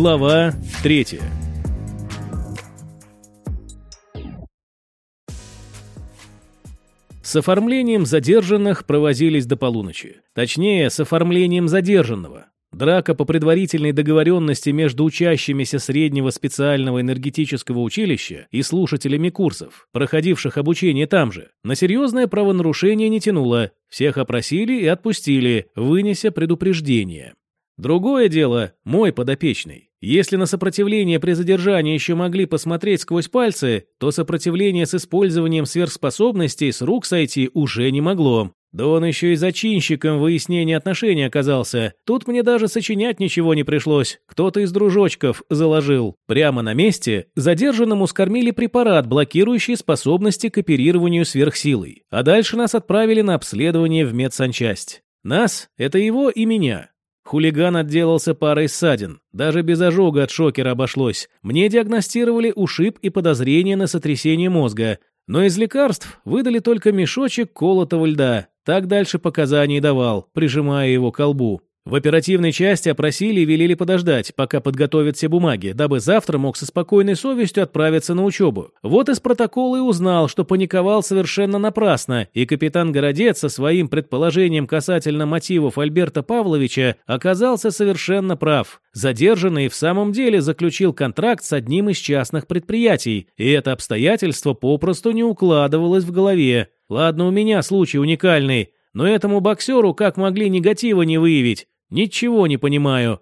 Глава третья. С оформлением задержанных провозились до полуночи. Точнее, с оформлением задержанного. Драка по предварительной договоренности между учащимися среднего специального энергетического училища и слушателями курсов, проходивших обучение там же, на серьезное правонарушение не тянула. Всех опросили и отпустили, вынеся предупреждение. Другое дело – мой подопечный. Если на сопротивление при задержании еще могли посмотреть сквозь пальцы, то сопротивление с использованием сверхспособностей с рук сойти уже не могло. Да он еще и зачинщиком выяснения отношений оказался. Тут мне даже сочинять ничего не пришлось. Кто-то из дружочков заложил. Прямо на месте задержанному скормили препарат, блокирующий способности к оперированию сверхсилой. А дальше нас отправили на обследование в медсанчасть. Нас – это его и меня. Хулиган отделался парой ссадин. Даже без ожога от шокера обошлось. Мне диагностировали ушиб и подозрение на сотрясение мозга. Но из лекарств выдали только мешочек колотого льда. Так дальше показаний давал, прижимая его к колбу. В оперативной части опросили и велели подождать, пока подготовят все бумаги, дабы завтра мог со спокойной совестью отправиться на учебу. Вот из протокола и узнал, что паниковал совершенно напрасно, и капитан Городец со своим предположением касательно мотивов Альберта Павловича оказался совершенно прав. Задержанный в самом деле заключил контракт с одним из частных предприятий, и это обстоятельство попросту не укладывалось в голове. Ладно, у меня случай уникальный, но этому боксеру как могли негатива не выявить? Ничего не понимаю.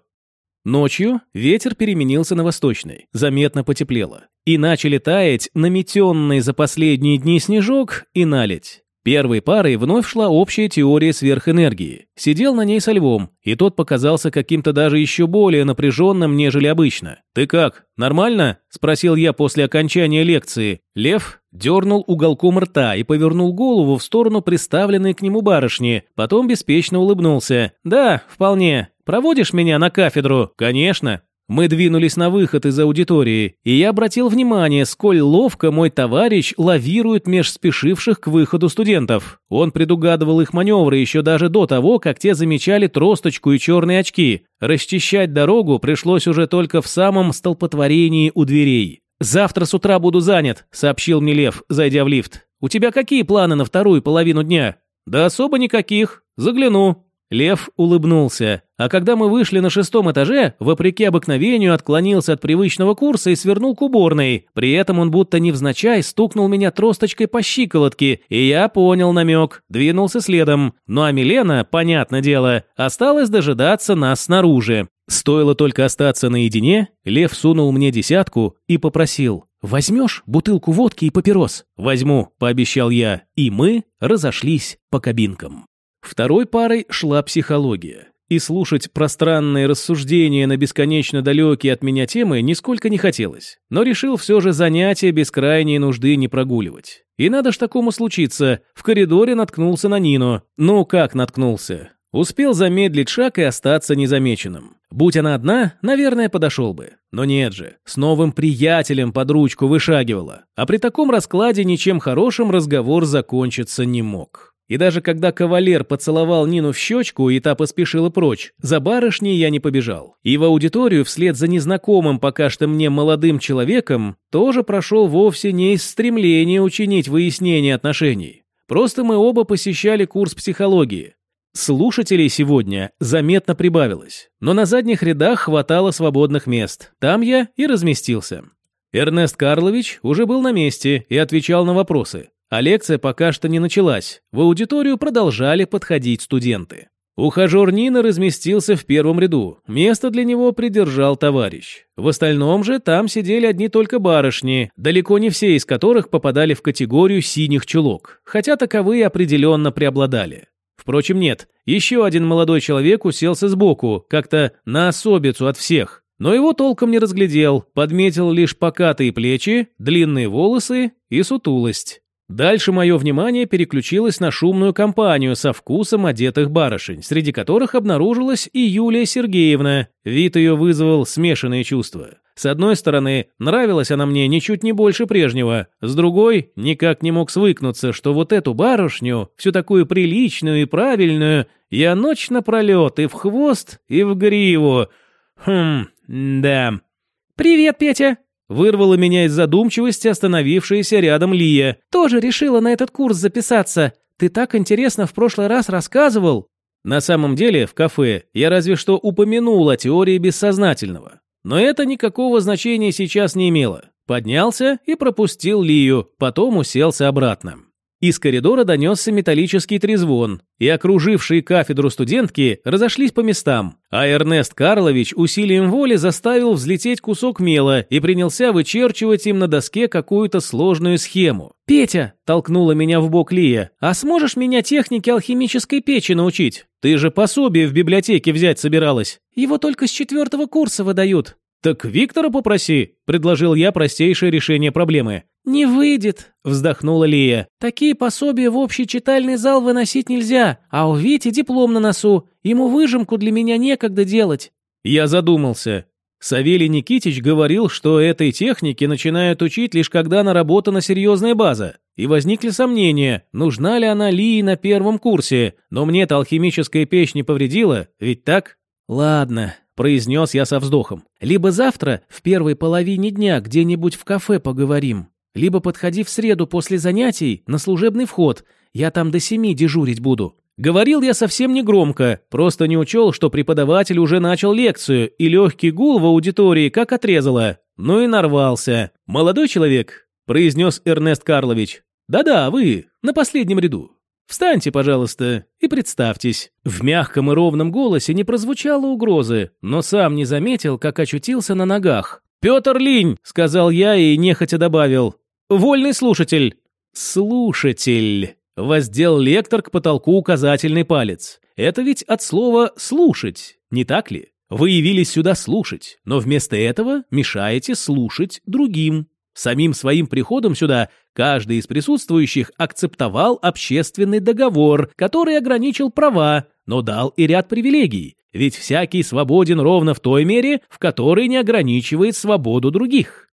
Ночью ветер переменился на восточный, заметно потеплело. И начали таять наметенный за последние дни снежок и наледь. Первой парой вновь шла общая теория сверхэнергии. Сидел на ней со львом, и тот показался каким-то даже еще более напряженным, нежели обычно. «Ты как, нормально?» – спросил я после окончания лекции. Лев дернул уголком рта и повернул голову в сторону приставленной к нему барышни, потом беспечно улыбнулся. «Да, вполне. Проводишь меня на кафедру?» «Конечно». Мы двинулись на выход из аудитории, и я обратил внимание, сколь ловко мой товарищ лавирует меж спешивших к выходу студентов. Он предугадывал их маневры еще даже до того, как те замечали тросточку и черные очки. Расчищать дорогу пришлось уже только в самом столпотворении у дверей. «Завтра с утра буду занят», — сообщил мне Лев, зайдя в лифт. «У тебя какие планы на вторую половину дня?» «Да особо никаких. Загляну». Лев улыбнулся, а когда мы вышли на шестом этаже, вопреки обыкновению отклонился от привычного курса и свернул к уборной. При этом он будто невзначай стукнул меня тросточкой по щиколотке, и я понял намек, двинулся следом. Ну а Милена, понятное дело, осталось дожидаться нас снаружи. Стоило только остаться наедине, Лев сунул мне десятку и попросил. «Возьмешь бутылку водки и папирос?» «Возьму», – пообещал я, и мы разошлись по кабинкам. Второй парой шла психология. И слушать пространные рассуждения на бесконечно далекие от меня темы нисколько не хотелось. Но решил все же занятия без крайней нужды не прогуливать. И надо ж такому случиться. В коридоре наткнулся на Нину. Ну как наткнулся? Успел замедлить шаг и остаться незамеченным. Будь она одна, наверное, подошел бы. Но нет же, с новым приятелем под ручку вышагивала. А при таком раскладе ничем хорошим разговор закончиться не мог. И даже когда кавалер поцеловал Нину в щечку, и та поспешила прочь, за барышней я не побежал. И в аудиторию вслед за незнакомым пока что мне молодым человеком тоже прошел вовсе не из стремления учинить выяснение отношений. Просто мы оба посещали курс психологии. Слушателей сегодня заметно прибавилось, но на задних рядах хватало свободных мест. Там я и разместился. Эрнест Карлович уже был на месте и отвечал на вопросы. А лекция пока что не началась. В аудиторию продолжали подходить студенты. Ухажер Нина разместился в первом ряду. Место для него придержал товарищ. В остальном же там сидели одни только барышни, далеко не все из которых попадали в категорию синих чулок, хотя таковые определенно преобладали. Впрочем, нет, еще один молодой человек уселся сбоку, как-то на особицу от всех. Но его толком не разглядел, подметил лишь покатые плечи, длинные волосы и сутулость. Дальше мое внимание переключилось на шумную компанию со вкусом одетых барышень, среди которых обнаружилась и Юлия Сергеевна. Вид ее вызвал смешанные чувства. С одной стороны, нравилась она мне ничуть не больше прежнего, с другой, никак не мог свыкнуться, что вот эту барышню, всю такую приличную и правильную, я ночь напролет и в хвост, и в гриву. Хм, Да. «Привет, Петя!» Вырвала меня из задумчивости остановившаяся рядом Лия. «Тоже решила на этот курс записаться. Ты так интересно в прошлый раз рассказывал». На самом деле, в кафе я разве что упомянул о теории бессознательного. Но это никакого значения сейчас не имело. Поднялся и пропустил Лию, потом уселся обратно. Из коридора донесся металлический трезвон, и окружившие кафедру студентки разошлись по местам, а Эрнест Карлович усилием воли заставил взлететь кусок мела и принялся вычерчивать им на доске какую-то сложную схему. «Петя!» – толкнула меня в бок Лия. «А сможешь меня технике алхимической печи научить? Ты же пособие в библиотеке взять собиралась. Его только с четвертого курса выдают». «Так Виктора попроси», – предложил я простейшее решение проблемы. «Не выйдет», – вздохнула Лия. «Такие пособия в общий читальный зал выносить нельзя, а у Вити диплом на носу. Ему выжимку для меня некогда делать». Я задумался. Савелий Никитич говорил, что этой технике начинают учить лишь когда наработана серьезная база. И возникли сомнения, нужна ли она Лии на первом курсе. Но мне-то алхимическая печь не повредила, ведь так? Ладно, произнес я со вздохом. Либо завтра, в первой половине дня, где-нибудь в кафе поговорим. Либо подходи в среду после занятий на служебный вход, я там до семи дежурить буду». Говорил я совсем не громко, просто не учел, что преподаватель уже начал лекцию, и легкий гул в аудитории как отрезало. Ну и нарвался. «Молодой человек», – произнес Эрнест Карлович. «Да-да, вы, на последнем ряду. Встаньте, пожалуйста, и представьтесь». В мягком и ровном голосе не прозвучало угрозы, но сам не заметил, как очутился на ногах. «Петр Линь», — сказал я и нехотя добавил. «Вольный слушатель». «Слушатель», — воздел лектор к потолку указательный палец. «Это ведь от слова «слушать», не так ли? Вы явились сюда слушать, но вместо этого мешаете слушать другим. Самим своим приходом сюда каждый из присутствующих акцептовал общественный договор, который ограничил права, но дал и ряд привилегий, ведь всякий свободен ровно в той мере, в которой не ограничивает свободу других.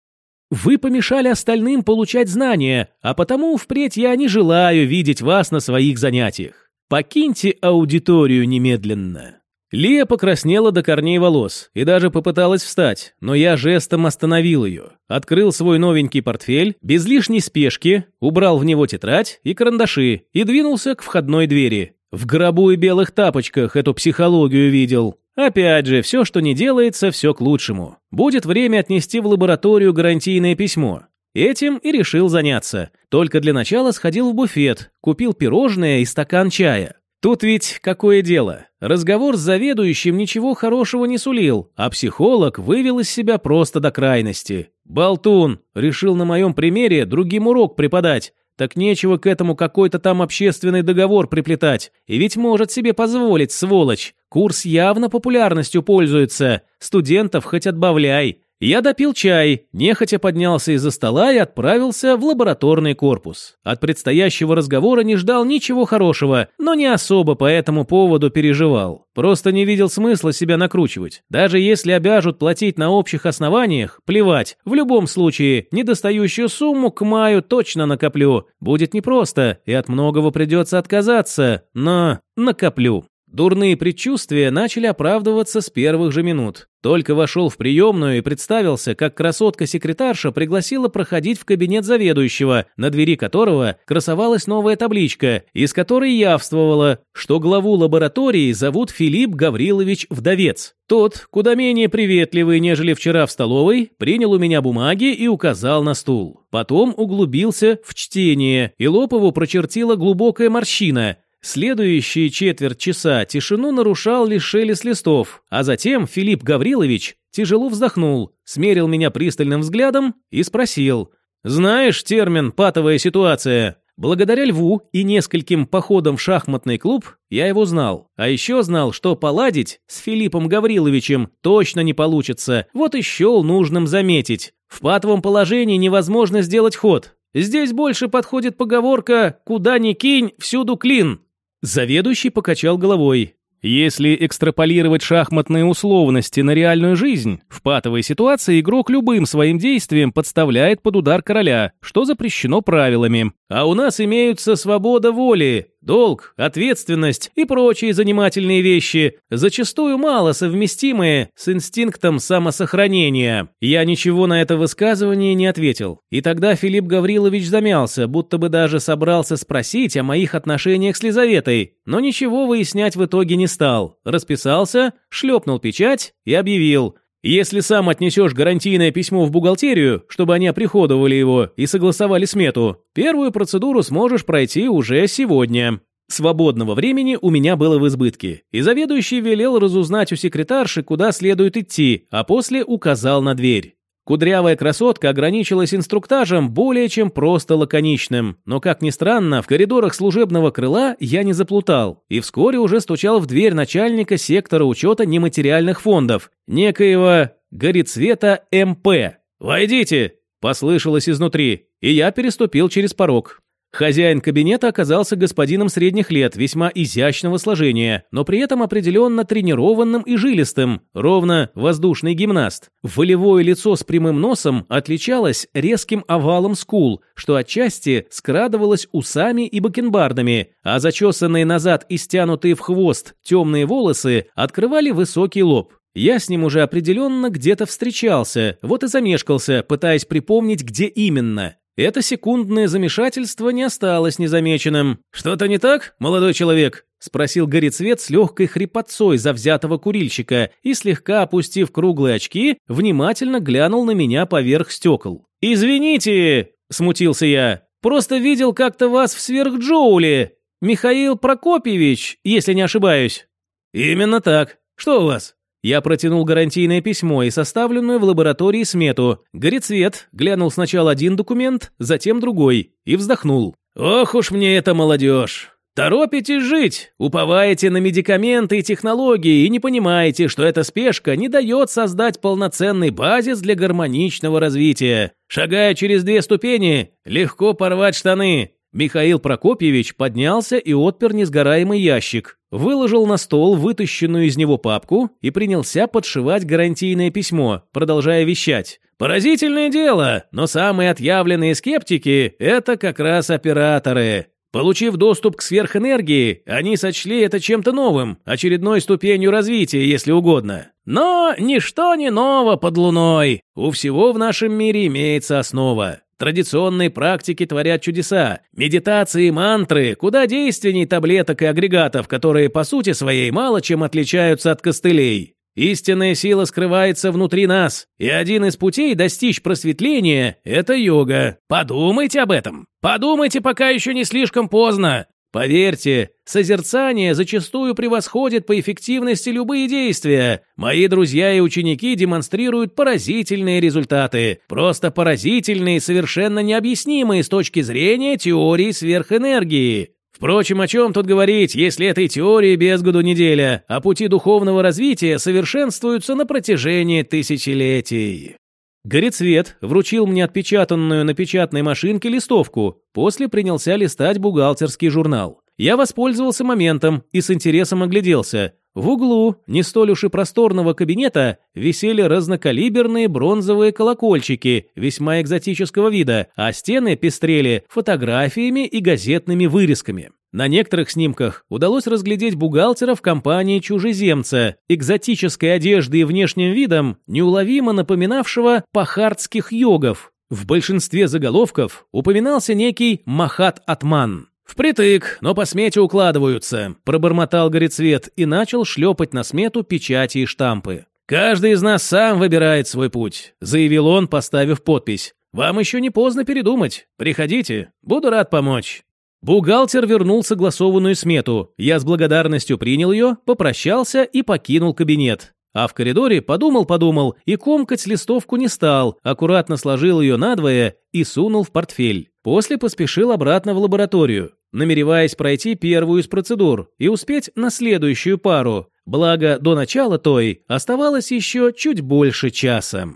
Вы помешали остальным получать знания, а потому впредь я не желаю видеть вас на своих занятиях. Покиньте аудиторию немедленно». Лия покраснела до корней волос и даже попыталась встать, но я жестом остановил ее. Открыл свой новенький портфель, без лишней спешки, убрал в него тетрадь и карандаши и двинулся к входной двери. В гробу и белых тапочках эту психологию видел. Опять же, все, что не делается, все к лучшему. Будет время отнести в лабораторию гарантийное письмо. Этим и решил заняться. Только для начала сходил в буфет, купил пирожное и стакан чая. Тут ведь какое дело? Разговор с заведующим ничего хорошего не сулил, а психолог вывел из себя просто до крайности. Болтун решил на моем примере другим урок преподать, так нечего к этому какой-то там общественный договор приплетать. И ведь может себе позволить, сволочь. Курс явно популярностью пользуется. Студентов хоть отбавляй. Я допил чай, нехотя поднялся из-за стола и отправился в лабораторный корпус. От предстоящего разговора не ждал ничего хорошего, но не особо по этому поводу переживал. Просто не видел смысла себя накручивать. Даже если обяжут платить на общих основаниях, плевать. В любом случае, недостающую сумму к маю точно накоплю. Будет непросто, и от многого придется отказаться, но накоплю. Дурные предчувствия начали оправдываться с первых же минут. Только вошел в приемную и представился, как красотка-секретарша пригласила проходить в кабинет заведующего, на двери которого красовалась новая табличка, из которой явствовало, что главу лаборатории зовут Филипп Гаврилович Вдовец. Тот, куда менее приветливый, нежели вчера в столовой, принял у меня бумаги и указал на стул. Потом углубился в чтение, и Лопову прочертила глубокая морщина – Следующие четверть часа тишину нарушал лишь шелест листов, а затем Филипп Гаврилович тяжело вздохнул, смерил меня пристальным взглядом и спросил. «Знаешь термин «патовая ситуация»?» Благодаря Льву и нескольким походам в шахматный клуб я его знал. А еще знал, что поладить с Филиппом Гавриловичем точно не получится. Вот и счел нужным заметить. В патовом положении невозможно сделать ход. Здесь больше подходит поговорка «куда ни кинь, всюду клин». Заведующий покачал головой. Если экстраполировать шахматные условности на реальную жизнь, в патовой ситуации игрок любым своим действием подставляет под удар короля, что запрещено правилами. А у нас имеются свобода воли, долг, ответственность и прочие занимательные вещи, зачастую мало совместимые с инстинктом самосохранения. Я ничего на это высказывание не ответил. И тогда Филипп Гаврилович замялся, будто бы даже собрался спросить о моих отношениях с Лизаветой, но ничего выяснять в итоге не стал. Расписался, шлепнул печать и объявил – если сам отнесешь гарантийное письмо в бухгалтерию, чтобы они оприходовали его и согласовали смету, первую процедуру сможешь пройти уже сегодня. Свободного времени у меня было в избытке, и заведующий велел разузнать у секретарши, куда следует идти, а после указал на дверь. Кудрявая красотка ограничилась инструктажем более чем просто лаконичным, но, как ни странно, в коридорах служебного крыла я не заплутал и вскоре уже стучал в дверь начальника сектора учета нематериальных фондов, некоего Горецвета МП. «Войдите!» – послышалось изнутри, и я переступил через порог. Хозяин кабинета оказался господином средних лет, весьма изящного сложения, но при этом определенно тренированным и жилистым, ровно воздушный гимнаст. Волевое лицо с прямым носом отличалось резким овалом скул, что отчасти скрадывалось усами и бакенбардами, а зачесанные назад и стянутые в хвост темные волосы открывали высокий лоб. Я с ним уже определенно где-то встречался, вот и замешкался, пытаясь припомнить, где именно. Это секундное замешательство не осталось незамеченным. «Что-то не так, молодой человек?» – спросил Горецвет с легкой хрипотцой завзятого курильщика и, слегка опустив круглые очки, внимательно глянул на меня поверх стекол. «Извините!» – смутился я. «Просто видел как-то вас в сверхджоуле. Михаил Прокопьевич, если не ошибаюсь». «Именно так. Что у вас?» Я протянул гарантийное письмо и составленную в лаборатории смету. Горецвет глянул сначала один документ, затем другой, и вздохнул. «Ох уж мне эта молодежь! Торопитесь жить, уповаете на медикаменты и технологии и не понимаете, что эта спешка не дает создать полноценный базис для гармоничного развития. Шагая через две ступени, легко порвать штаны. Михаил Прокопьевич поднялся и отпер несгораемый ящик, выложил на стол вытащенную из него папку и принялся подшивать гарантийное письмо, продолжая вещать. «Поразительное дело, но самые отъявленные скептики – это как раз операторы. Получив доступ к сверхэнергии, они сочли это чем-то новым, очередной ступенью развития, если угодно. Но ничто не ново под луной. У всего в нашем мире имеется основа. Традиционные практики творят чудеса. Медитации мантры куда действенней таблеток и агрегатов, которые по сути своей мало чем отличаются от костылей. Истинная сила скрывается внутри нас, и один из путей достичь просветления – это йога. Подумайте об этом. Подумайте, пока еще не слишком поздно. Поверьте, созерцание зачастую превосходит по эффективности любые действия. Мои друзья и ученики демонстрируют поразительные результаты. Просто поразительные и совершенно необъяснимые с точки зрения теории сверхэнергии. Впрочем, о чем тут говорить, если этой теории без году неделя, а пути духовного развития совершенствуются на протяжении тысячелетий. Горецвет вручил мне отпечатанную на печатной машинке листовку, после принялся листать бухгалтерский журнал. Я воспользовался моментом и с интересом огляделся. В углу, не столь уж и просторного кабинета, висели разнокалиберные бронзовые колокольчики весьма экзотического вида, а стены пестрели фотографиями и газетными вырезками. На некоторых снимках удалось разглядеть бухгалтера в компании чужеземца, экзотической одежды и внешним видом, неуловимо напоминавшего пахардских йогов. В большинстве заголовков упоминался некий Махат Атман. «Впритык, но по смете укладываются», – пробормотал Горецвет и начал шлепать на смету печати и штампы. «Каждый из нас сам выбирает свой путь», – заявил он, поставив подпись. «Вам еще не поздно передумать. Приходите, буду рад помочь». Бухгалтер вернул согласованную смету. Я с благодарностью принял ее, попрощался и покинул кабинет. А в коридоре подумал-подумал и комкать листовку не стал, аккуратно сложил ее надвое и сунул в портфель. После поспешил обратно в лабораторию, намереваясь пройти первую из процедур и успеть на следующую пару. Благо, до начала той оставалось еще чуть больше часа.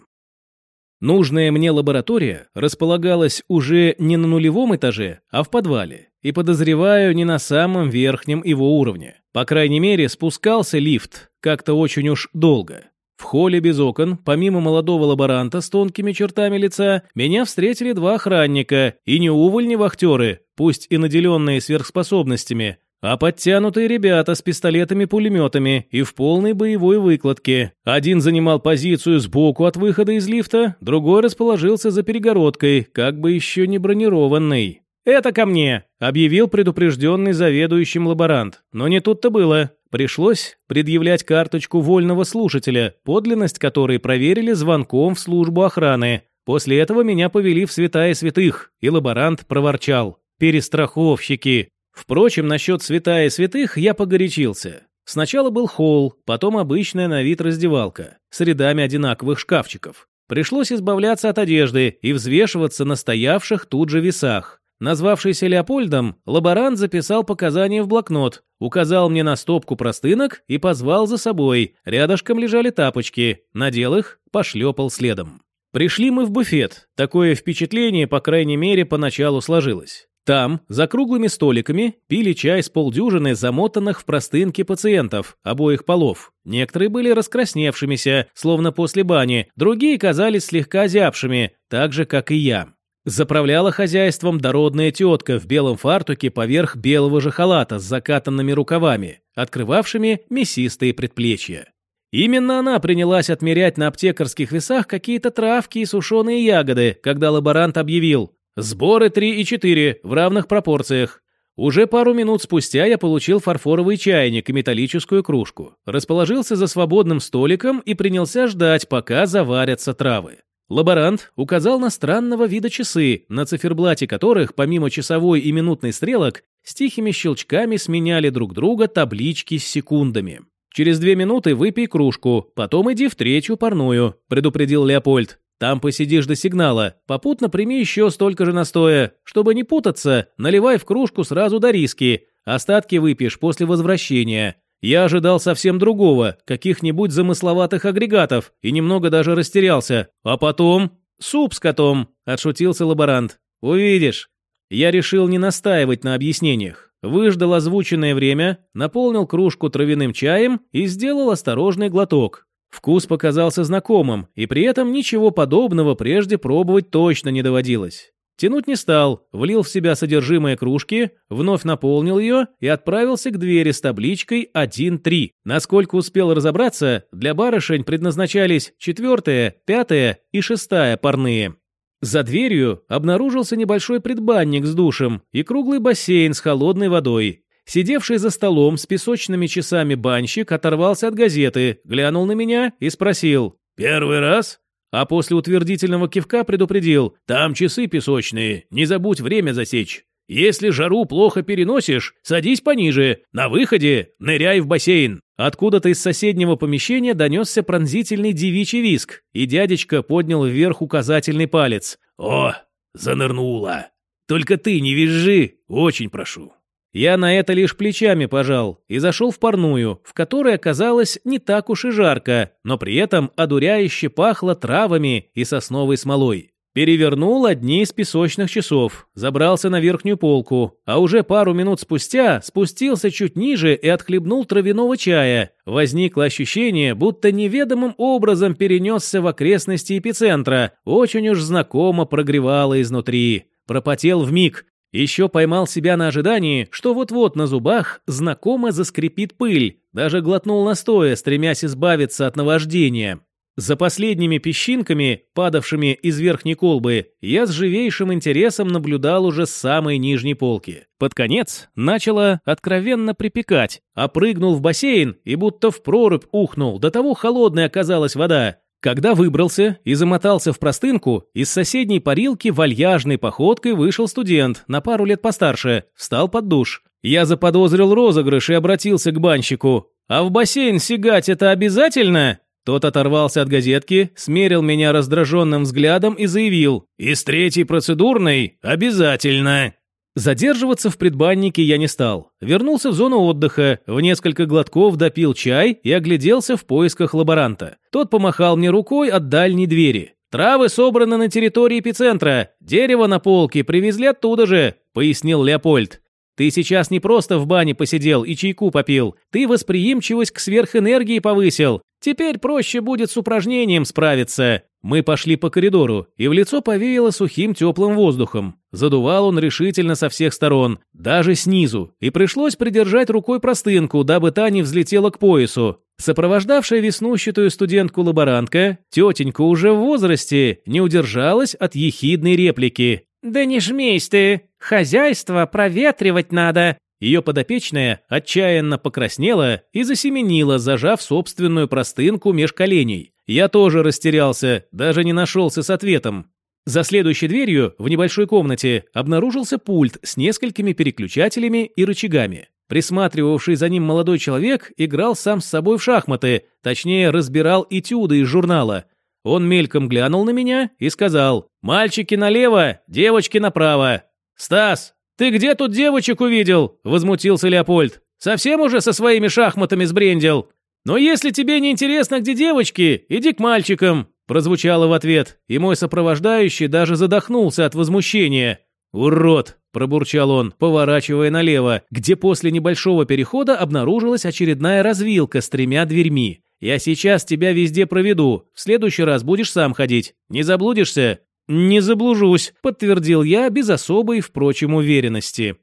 Нужная мне лаборатория располагалась уже не на нулевом этаже, а в подвале, и, подозреваю, не на самом верхнем его уровне. По крайней мере, спускался лифт как-то очень уж долго. В холле без окон, помимо молодого лаборанта с тонкими чертами лица, меня встретили два охранника, и не увольни-вахтеры, пусть и наделенные сверхспособностями, а подтянутые ребята с пистолетами-пулеметами и в полной боевой выкладке. Один занимал позицию сбоку от выхода из лифта, другой расположился за перегородкой, как бы еще не бронированный. «Это ко мне», — объявил предупрежденный заведующим лаборант. Но не тут-то было. Пришлось предъявлять карточку вольного слушателя, подлинность которой проверили звонком в службу охраны. После этого меня повели в святая святых, и лаборант проворчал. «Перестраховщики!» Впрочем, насчет святая святых я погорячился. Сначала был холл, потом обычная на вид раздевалка, с рядами одинаковых шкафчиков. Пришлось избавляться от одежды и взвешиваться на стоявших тут же весах. Назвавшийся Леопольдом, лаборант записал показания в блокнот, указал мне на стопку простынок и позвал за собой. Рядышком лежали тапочки, надел их, пошлепал следом. Пришли мы в буфет. Такое впечатление, по крайней мере, поначалу сложилось. Там, за круглыми столиками, пили чай с полдюжины замотанных в простынки пациентов обоих полов. Некоторые были раскрасневшимися, словно после бани, другие казались слегка зябшими, так же, как и я. Заправляла хозяйством дородная тетка в белом фартуке поверх белого же халата с закатанными рукавами, открывавшими мясистые предплечья. Именно она принялась отмерять на аптекарских весах какие-то травки и сушеные ягоды, когда лаборант объявил «Сборы 3 и 4 в равных пропорциях». Уже пару минут спустя я получил фарфоровый чайник и металлическую кружку, расположился за свободным столиком и принялся ждать, пока заварятся травы. Лаборант указал на странного вида часы, на циферблате которых, помимо часовой и минутной стрелок, с тихими щелчками сменяли друг друга таблички с секундами. «Через две минуты выпей кружку, потом иди в третью парную», – предупредил Леопольд. «Там посидишь до сигнала, попутно прими еще столько же настоя. Чтобы не путаться, наливай в кружку сразу до риски, остатки выпьешь после возвращения. Я ожидал совсем другого, каких-нибудь замысловатых агрегатов, и немного даже растерялся. А потом... Суп с котом, отшутился лаборант. Увидишь. Я решил не настаивать на объяснениях. Выждал озвученное время, наполнил кружку травяным чаем и сделал осторожный глоток. Вкус показался знакомым, и при этом ничего подобного прежде пробовать точно не доводилось. Тянуть не стал, влил в себя содержимое кружки, вновь наполнил ее и отправился к двери с табличкой 1-3. Насколько успел разобраться, для барышень предназначались четвертая, пятая и шестая парные. За дверью обнаружился небольшой предбанник с душем и круглый бассейн с холодной водой. Сидевший за столом с песочными часами банщик оторвался от газеты, глянул на меня и спросил «Первый раз?» а после утвердительного кивка предупредил «Там часы песочные, не забудь время засечь». Если жару плохо переносишь, садись пониже. На выходе ныряй в бассейн. Откуда-то из соседнего помещения донесся пронзительный девичий виск, и дядечка поднял вверх указательный палец. О, занырнула. Только ты не визжи, очень прошу. Я на это лишь плечами пожал и зашел в парную, в которой оказалось не так уж и жарко, но при этом одуряюще пахло травами и сосновой смолой. Перевернул одни из песочных часов, забрался на верхнюю полку, а уже пару минут спустя спустился чуть ниже и отхлебнул травяного чая. Возникло ощущение, будто неведомым образом перенесся в окрестности эпицентра, очень уж знакомо прогревало изнутри. Пропотел в миг, еще поймал себя на ожидании, что вот-вот на зубах знакомо заскрипит пыль, даже глотнул настоя, стремясь избавиться от наваждения. За последними песчинками, падавшими из верхней колбы, я с живейшим интересом наблюдал уже с самой нижней полки. Под конец начало откровенно припекать, а прыгнул в бассейн и будто в прорубь ухнул, до того холодной оказалась вода, когда выбрался и замотался в простынку, из соседней парилки вальяжной походкой вышел студент, на пару лет постарше, встал под душ. Я заподозрил розыгрыш и обратился к банщику. «А в бассейн сигать это обязательно?» Тот оторвался от газетки, смерил меня раздраженным взглядом и заявил «Из третьей процедурной обязательно». Задерживаться в предбаннике я не стал. Вернулся в зону отдыха, в несколько глотков допил чай и огляделся в поисках лаборанта. Тот помахал мне рукой от дальней двери. «Травы собраны на территории эпицентра. Дерево на полке привезли оттуда же», — пояснил Леопольд. Ты сейчас не просто в бане посидел и чайку попил, ты восприимчивость к сверхэнергии повысил. Теперь проще будет с упражнением справиться. Мы пошли по коридору, и в лицо повеяло сухим теплым воздухом. Задувал он решительно со всех сторон, даже снизу, и пришлось придержать рукой простынку, дабы та не взлетела к поясу. Сопровождавшая веснущатую студентку-лаборантка, тетенька уже в возрасте, не удержалась от ехидной реплики. «Да не жмись ты! Хозяйство проветривать надо!» Ее подопечная отчаянно покраснела и засеменила, зажав собственную простынку меж коленей. Я тоже растерялся, даже не нашелся с ответом. За следующей дверью, в небольшой комнате, обнаружился пульт с несколькими переключателями и рычагами. Присматривавший за ним молодой человек играл сам с собой в шахматы, точнее, разбирал этюды из журнала. Он мельком глянул на меня и сказал «Мальчики налево, девочки направо». «Стас, ты где тут девочек увидел?» – возмутился Леопольд. «Совсем уже со своими шахматами сбрендил?» «Но если тебе не интересно, где девочки, иди к мальчикам», прозвучало в ответ, и мой сопровождающий даже задохнулся от возмущения. «Урод!» – пробурчал он, поворачивая налево, где после небольшого перехода обнаружилась очередная развилка с тремя дверьми. «Я сейчас тебя везде проведу, в следующий раз будешь сам ходить. Не заблудишься?» «Не заблужусь», – подтвердил я без особой, впрочем, уверенности.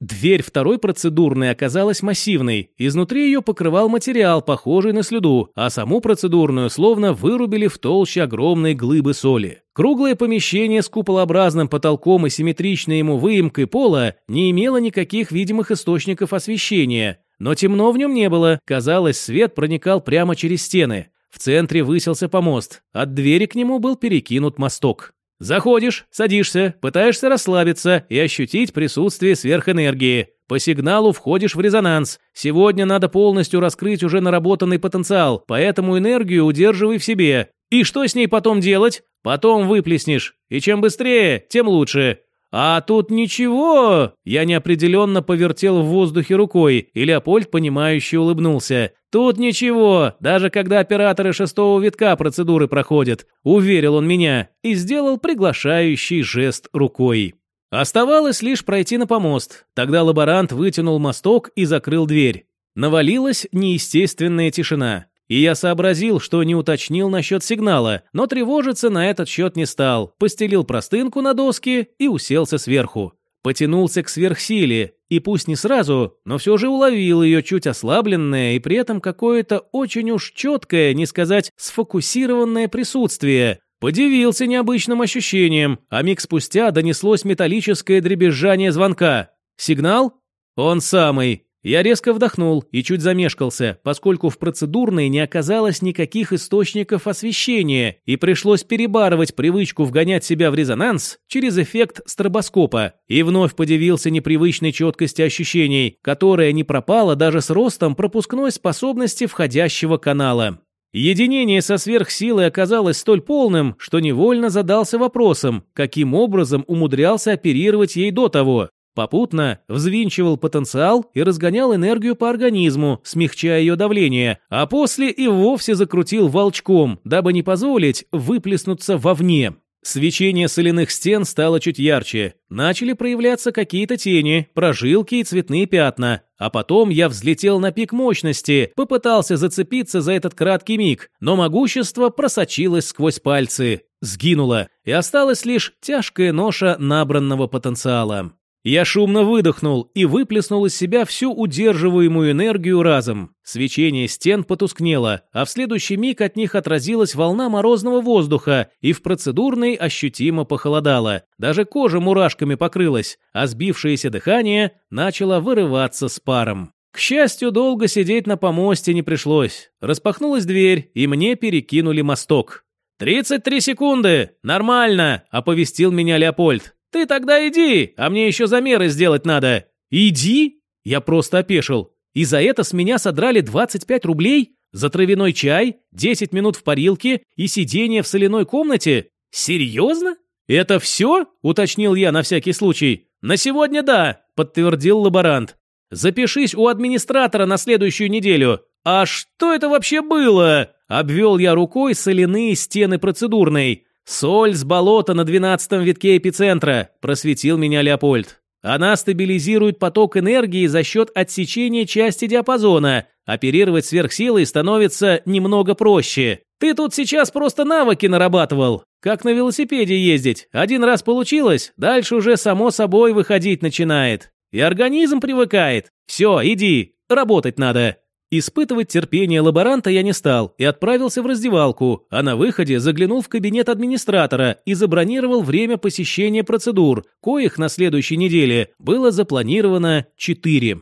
Дверь второй процедурной оказалась массивной, изнутри ее покрывал материал, похожий на слюду, а саму процедурную словно вырубили в толще огромной глыбы соли. Круглое помещение с куполообразным потолком и симметричной ему выемкой пола не имело никаких видимых источников освещения, но темно в нем не было, казалось, свет проникал прямо через стены. В центре высился помост, от двери к нему был перекинут мосток. Заходишь, садишься, пытаешься расслабиться и ощутить присутствие сверхэнергии. По сигналу входишь в резонанс. Сегодня надо полностью раскрыть уже наработанный потенциал, поэтому энергию удерживай в себе. И что с ней потом делать? Потом выплеснешь. И чем быстрее, тем лучше. «А тут ничего!» Я неопределенно повертел в воздухе рукой, и Леопольд, понимающе улыбнулся. «Тут ничего, даже когда операторы шестого витка процедуры проходят», уверил он меня и сделал приглашающий жест рукой. Оставалось лишь пройти на помост. Тогда лаборант вытянул мосток и закрыл дверь. Навалилась неестественная тишина. И я сообразил, что не уточнил насчет сигнала, но тревожиться на этот счет не стал. Постелил простынку на доске и уселся сверху. Потянулся к сверхсиле, и пусть не сразу, но все же уловил ее чуть ослабленное и при этом какое-то очень уж четкое, не сказать сфокусированное присутствие. Подивился необычным ощущением, а миг спустя донеслось металлическое дребезжание звонка. Сигнал? Он самый. Я резко вдохнул и чуть замешкался, поскольку в процедурной не оказалось никаких источников освещения, и пришлось перебарывать привычку вгонять себя в резонанс через эффект стробоскопа, и вновь подивился непривычной четкости ощущений, которая не пропала даже с ростом пропускной способности входящего канала. Единение со сверхсилой оказалось столь полным, что невольно задался вопросом, каким образом умудрялся оперировать ей до того. Попутно взвинчивал потенциал и разгонял энергию по организму, смягчая ее давление, а после и вовсе закрутил волчком, дабы не позволить выплеснуться вовне. Свечение соляных стен стало чуть ярче. Начали проявляться какие-то тени, прожилки и цветные пятна. А потом я взлетел на пик мощности, попытался зацепиться за этот краткий миг, но могущество просочилось сквозь пальцы, сгинуло, и осталась лишь тяжкая ноша набранного потенциала. Я шумно выдохнул и выплеснул из себя всю удерживаемую энергию разом. Свечение стен потускнело, а в следующий миг от них отразилась волна морозного воздуха, и в процедурной ощутимо похолодало. Даже кожа мурашками покрылась, а сбившееся дыхание начало вырываться с паром. К счастью, долго сидеть на помосте не пришлось. Распахнулась дверь, и мне перекинули мосток. «Тридцать три секунды! Нормально!» – оповестил меня Леопольд. «Ты тогда иди, а мне еще замеры сделать надо». «Иди?» Я просто опешил. И за это с меня содрали 25 рублей? За травяной чай, 10 минут в парилке и сидение в соляной комнате? Серьезно? Это все? Уточнил я на всякий случай. На сегодня да, подтвердил лаборант. Запишись у администратора на следующую неделю. А что это вообще было? Обвел я рукой соляные стены процедурной. «Соль с болота на двенадцатом витке эпицентра», – просветил меня Леопольд. Она стабилизирует поток энергии за счет отсечения части диапазона. Оперировать сверхсилой становится немного проще. Ты тут сейчас просто навыки нарабатывал. Как на велосипеде ездить. Один раз получилось, дальше уже само собой выходить начинает. И организм привыкает. Все, иди, работать надо. Испытывать терпение лаборанта я не стал и отправился в раздевалку, а на выходе заглянул в кабинет администратора и забронировал время посещения процедур, коих на следующей неделе было запланировано четыре.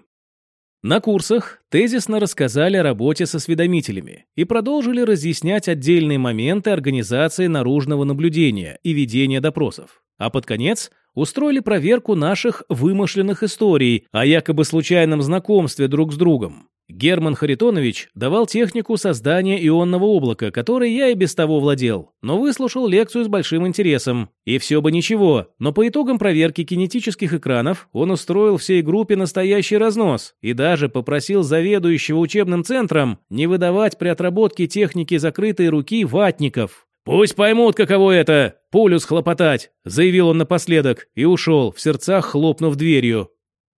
На курсах тезисно рассказали о работе с осведомителями и продолжили разъяснять отдельные моменты организации наружного наблюдения и ведения допросов. А под конец устроили проверку наших вымышленных историй о якобы случайном знакомстве друг с другом. Герман Харитонович давал технику создания ионного облака, которой я и без того владел, но выслушал лекцию с большим интересом. И все бы ничего, но по итогам проверки кинетических экранов он устроил всей группе настоящий разнос и даже попросил заведующего учебным центром не выдавать при отработке техники закрытой руки ватников. «Пусть поймут, каково это – пулю схлопотать», – заявил он напоследок и ушел, в сердцах хлопнув дверью.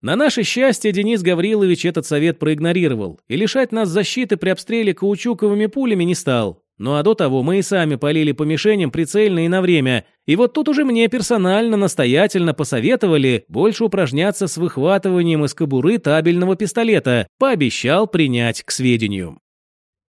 На наше счастье, Денис Гаврилович этот совет проигнорировал и лишать нас защиты при обстреле каучуковыми пулями не стал. Ну а до того мы и сами полили по мишеням прицельно и на время. И вот тут уже мне персонально настоятельно посоветовали больше упражняться с выхватыванием из кобуры табельного пистолета. Пообещал принять к сведению.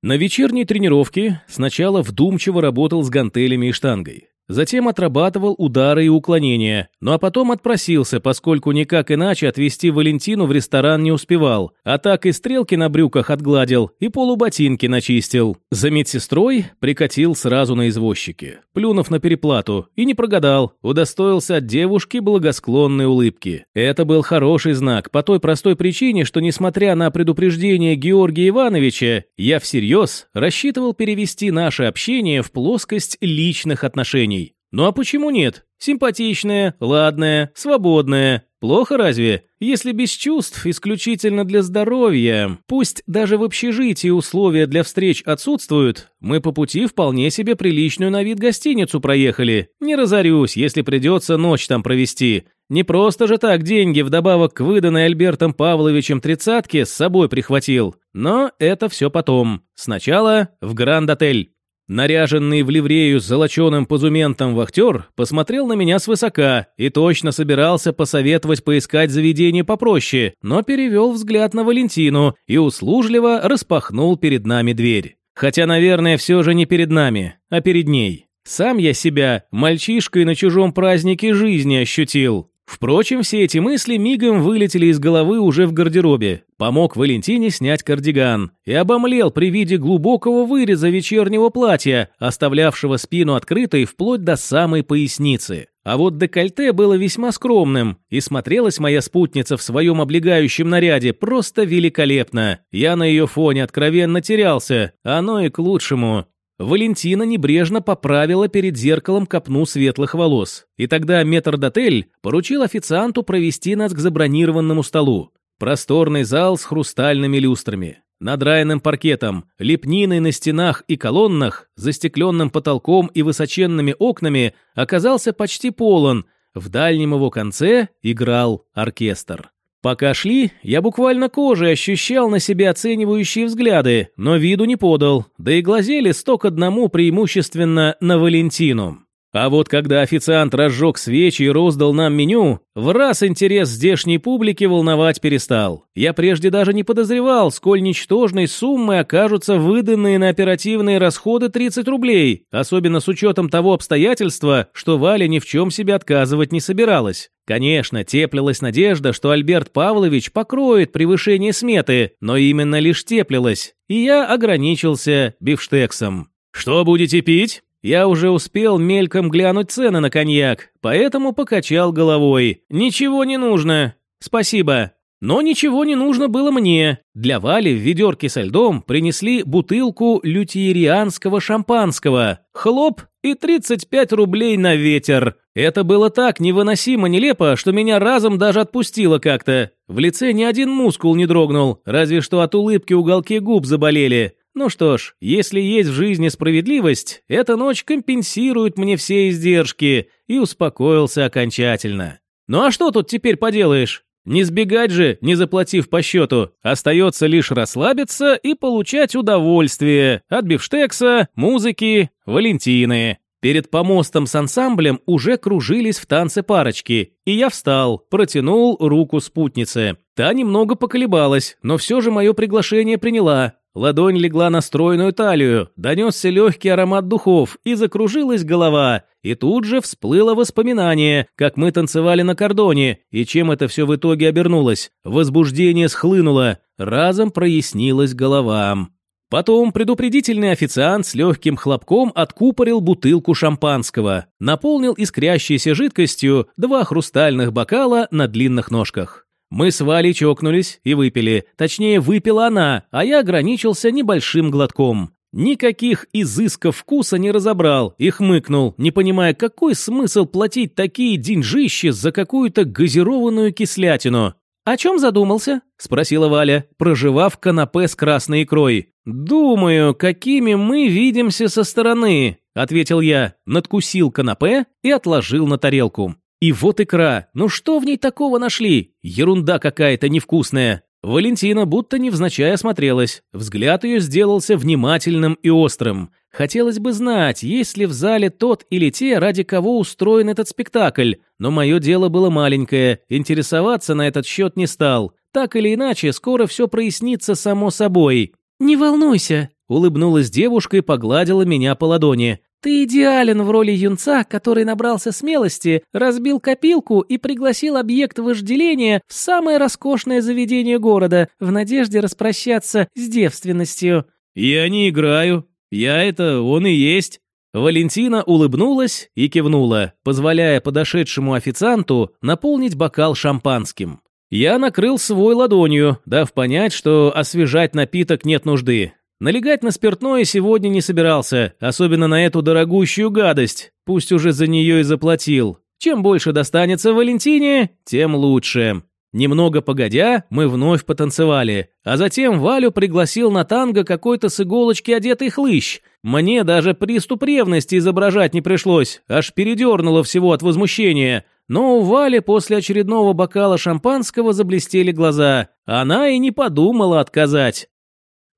На вечерней тренировке сначала вдумчиво работал с гантелями и штангой. Затем отрабатывал удары и уклонения, ну а потом отпросился, поскольку никак иначе отвезти Валентину в ресторан не успевал, а так и стрелки на брюках отгладил, и полуботинки начистил. За медсестрой прикатил сразу на извозчике, плюнув на переплату, и не прогадал, удостоился от девушки благосклонной улыбки. Это был хороший знак, по той простой причине, что, несмотря на предупреждение Георгия Ивановича, я всерьез рассчитывал перевести наше общение в плоскость личных отношений. Ну а почему нет? Симпатичная, ладная, свободная. Плохо разве? Если без чувств, исключительно для здоровья, пусть даже в общежитии условия для встреч отсутствуют, мы по пути вполне себе приличную на вид гостиницу проехали. Не разорюсь, если придется ночь там провести. Не просто же так деньги вдобавок к выданной Альбертом Павловичем тридцатке с собой прихватил. Но это все потом. Сначала в Гранд-отель. Наряженный в ливрею с золоченым позументом вахтер посмотрел на меня свысока и точно собирался посоветовать поискать заведение попроще, но перевел взгляд на Валентину и услужливо распахнул перед нами дверь. Хотя, наверное, все же не перед нами, а перед ней. Сам я себя мальчишкой на чужом празднике жизни ощутил. Впрочем, все эти мысли мигом вылетели из головы уже в гардеробе. Помог Валентине снять кардиган и обомлел при виде глубокого выреза вечернего платья, оставлявшего спину открытой вплоть до самой поясницы. А вот декольте было весьма скромным, и смотрелась моя спутница в своем облегающем наряде просто великолепно. Я на ее фоне откровенно терялся, оно и к лучшему. Валентина небрежно поправила перед зеркалом копну светлых волос, и тогда метрдотель поручил официанту провести нас к забронированному столу. Просторный зал с хрустальными люстрами, надраенным паркетом, лепниной на стенах и колоннах, застекленным потолком и высоченными окнами оказался почти полон, в дальнем его конце играл оркестр. Пока шли, я буквально кожей ощущал на себе оценивающие взгляды, но виду не подал, да и глазели сток одному преимущественно на Валентину. А вот когда официант разжег свечи и роздал нам меню, в раз интерес здешней публики волновать перестал. Я прежде даже не подозревал, сколь ничтожной суммой окажутся выданные на оперативные расходы 30 рублей, особенно с учетом того обстоятельства, что Валя ни в чем себе отказывать не собиралась. Конечно, теплилась надежда, что Альберт Павлович покроет превышение сметы, но именно лишь теплилась, и я ограничился бифштексом. «Что будете пить?» Я уже успел мельком глянуть цены на коньяк, поэтому покачал головой. «Ничего не нужно. Спасибо». Но ничего не нужно было мне. Для Вали в ведерке со льдом принесли бутылку лютиерианского шампанского. Хлоп и 35 рублей на ветер. Это было так невыносимо нелепо, что меня разом даже отпустило как-то. В лице ни один мускул не дрогнул, разве что от улыбки уголки губ заболели. Ну что ж, если есть в жизни справедливость, эта ночь компенсирует мне все издержки, и успокоился окончательно. Ну а что тут теперь поделаешь? Не сбегать же, не заплатив по счету. Остается лишь расслабиться и получать удовольствие от бифштекса, музыки, Валентины. Перед помостом с ансамблем уже кружились в танце парочки, и я встал, протянул руку спутнице. Та немного поколебалась, но все же мое приглашение приняла. Ладонь легла на стройную талию, донесся легкий аромат духов, и закружилась голова. И тут же всплыло воспоминание, как мы танцевали на кордоне, и чем это все в итоге обернулось. Возбуждение схлынуло, разом прояснилась голова. Потом предупредительный официант с легким хлопком откупорил бутылку шампанского, наполнил искрящейся жидкостью два хрустальных бокала на длинных ножках. Мы с Валей чокнулись и выпили, точнее выпила она, а я ограничился небольшим глотком. Никаких изысков вкуса не разобрал и хмыкнул, не понимая, какой смысл платить такие деньжищи за какую-то газированную кислятину. «О чем задумался?» – спросила Валя, проживав канапе с красной икрой. «Думаю, какими мы видимся со стороны», – ответил я, надкусил канапе и отложил на тарелку. И вот икра, ну что в ней такого нашли? Ерунда какая-то невкусная. Валентина будто невзначай осмотрелась. Взгляд ее сделался внимательным и острым. Хотелось бы знать, есть ли в зале тот или те, ради кого устроен этот спектакль, но мое дело было маленькое, интересоваться на этот счет не стал. Так или иначе, скоро все прояснится само собой. «Не волнуйся», — улыбнулась девушка и погладила меня по ладони. «Ты идеален в роли юнца, который набрался смелости, разбил копилку и пригласил объект вожделения в самое роскошное заведение города в надежде распрощаться с девственностью». «Я не играю. Я это он и есть». Валентина улыбнулась и кивнула, позволяя подошедшему официанту наполнить бокал шампанским. Я накрыл свой ладонью, дав понять, что освежать напиток нет нужды. Налегать на спиртное сегодня не собирался, особенно на эту дорогущую гадость, пусть уже за нее и заплатил. Чем больше достанется Валентине, тем лучше. Немного погодя, мы вновь потанцевали, а затем Валю пригласил на танго какой-то с иголочки одетый хлыщ. Мне даже приступ ревности изображать не пришлось, аж передернуло всего от возмущения. Но у Вали после очередного бокала шампанского заблестели глаза. Она и не подумала отказать.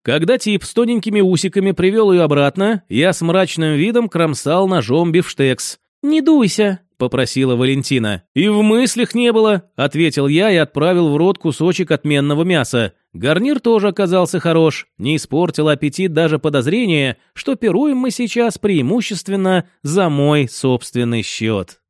Когда тип с тоненькими усиками привел ее обратно, я с мрачным видом кромсал ножом бифштекс. «Не дуйся», — попросила Валентина. «И в мыслях не было», — ответил я и отправил в рот кусочек отменного мяса. Гарнир тоже оказался хорош, не испортил аппетит даже подозрение, что пируем мы сейчас преимущественно за мой собственный счет.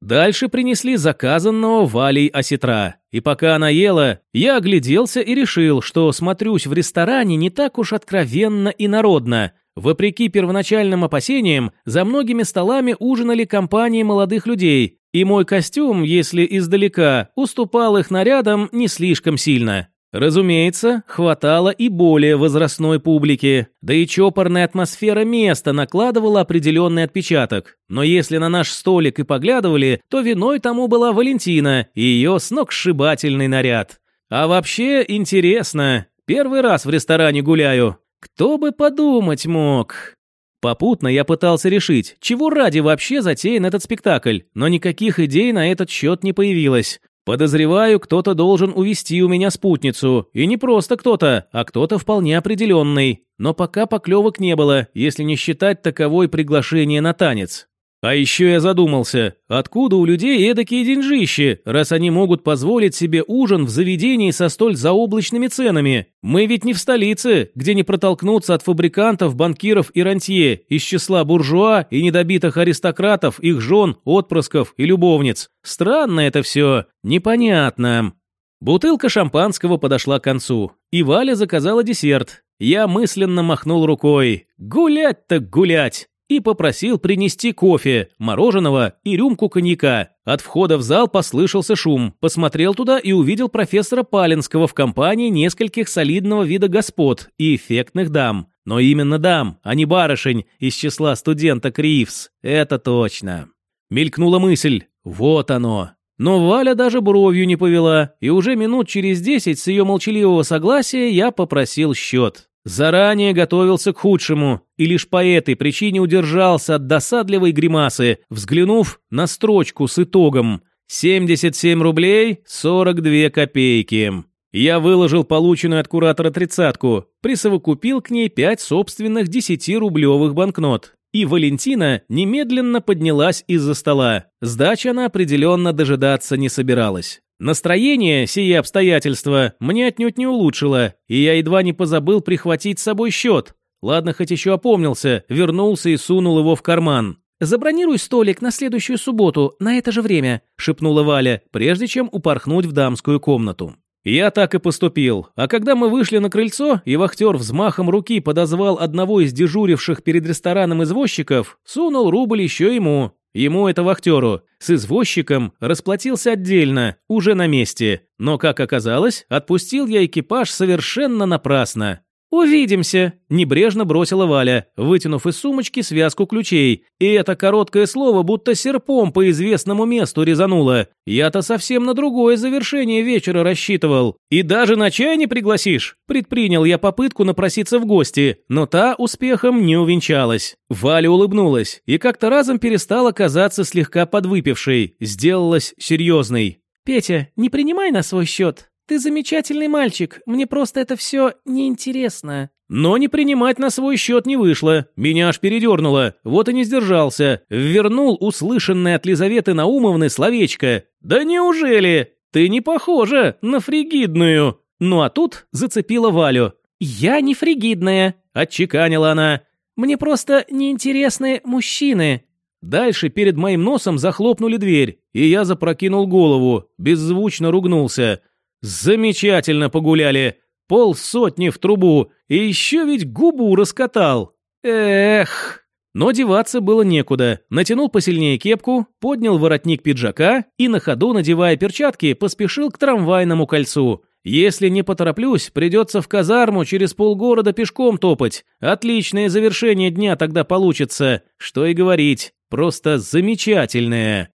Дальше принесли заказанного Валей осетра. И пока она ела, я огляделся и решил, что смотрюсь в ресторане не так уж откровенно и народно. Вопреки первоначальным опасениям, за многими столами ужинали компании молодых людей, и мой костюм, если издалека, уступал их нарядам не слишком сильно. Разумеется, хватало и более возрастной публики, да и чопорная атмосфера места накладывала определенный отпечаток. Но если на наш столик и поглядывали, то виной тому была Валентина и ее сногсшибательный наряд. А вообще интересно, первый раз в ресторане гуляю. Кто бы подумать мог? Попутно я пытался решить, чего ради вообще затеян этот спектакль, но никаких идей на этот счет не появилось. Подозреваю, кто-то должен увести у меня спутницу, и не просто кто-то, а кто-то вполне определенный. Но пока поклевок не было, если не считать таковой приглашение на танец. А еще я задумался, откуда у людей эдакие деньжищи, раз они могут позволить себе ужин в заведении со столь заоблачными ценами? Мы ведь не в столице, где не протолкнуться от фабрикантов, банкиров и рантье, из числа буржуа и недобитых аристократов, их жен, отпрысков и любовниц. Странно это все, непонятно. Бутылка шампанского подошла к концу, и Валя заказала десерт. Я мысленно махнул рукой. Гулять так гулять! И попросил принести кофе, мороженого и рюмку коньяка. От входа в зал послышался шум. Посмотрел туда и увидел профессора Палинского в компании нескольких солидного вида господ и эффектных дам. Но именно дам, а не барышень из числа студенток Ривз. Это точно. Мелькнула мысль. Вот оно. Но Валя даже бровью не повела, и уже минут через десять с ее молчаливого согласия я попросил счет. Заранее готовился к худшему, и лишь по этой причине удержался от досадливой гримасы, взглянув на строчку с итогом. 77 рублей 42 копейки. Я выложил полученную от куратора тридцатку, присовокупил к ней пять собственных 10-рублевых банкнот. И Валентина немедленно поднялась из-за стола. Сдачи она определенно дожидаться не собиралась. Настроение, сие обстоятельства, мне отнюдь не улучшило, и я едва не позабыл прихватить с собой счет. Ладно, хоть еще опомнился, вернулся и сунул его в карман. «Забронируй столик на следующую субботу, на это же время», – шепнула Валя, прежде чем упорхнуть в дамскую комнату. Я так и поступил, а когда мы вышли на крыльцо, и вахтер взмахом руки подозвал одного из дежуривших перед рестораном извозчиков, сунул рубль еще ему. Ему это вахтеру. С извозчиком расплатился отдельно, уже на месте. Но, как оказалось, отпустил я экипаж совершенно напрасно. «Увидимся», – небрежно бросила Валя, вытянув из сумочки связку ключей. И это короткое слово будто серпом по известному месту резануло. Я-то совсем на другое завершение вечера рассчитывал. «И даже на чай не пригласишь?» Предпринял я попытку напроситься в гости, но та успехом не увенчалась. Валя улыбнулась и как-то разом перестала казаться слегка подвыпившей, сделалась серьезной. «Петя, не принимай на свой счет. «Ты замечательный мальчик, мне просто это все неинтересно». Но не принимать на свой счет не вышло, меня аж передернуло, вот и не сдержался, вернул услышанное от Лизаветы Наумовны словечко. «Да неужели? Ты не похожа на фригидную!» Ну а тут зацепила Валю. «Я не фригидная», — отчеканила она. «Мне просто неинтересны мужчины». Дальше перед моим носом захлопнули дверь, и я запрокинул голову, беззвучно ругнулся. Замечательно погуляли. Полсотни в трубу. И еще ведь губу раскатал. Эх. Но деваться было некуда. Натянул посильнее кепку, поднял воротник пиджака и на ходу, надевая перчатки, поспешил к трамвайному кольцу. Если не потороплюсь, придется в казарму через полгорода пешком топать. Отличное завершение дня тогда получится. Что и говорить, просто замечательное.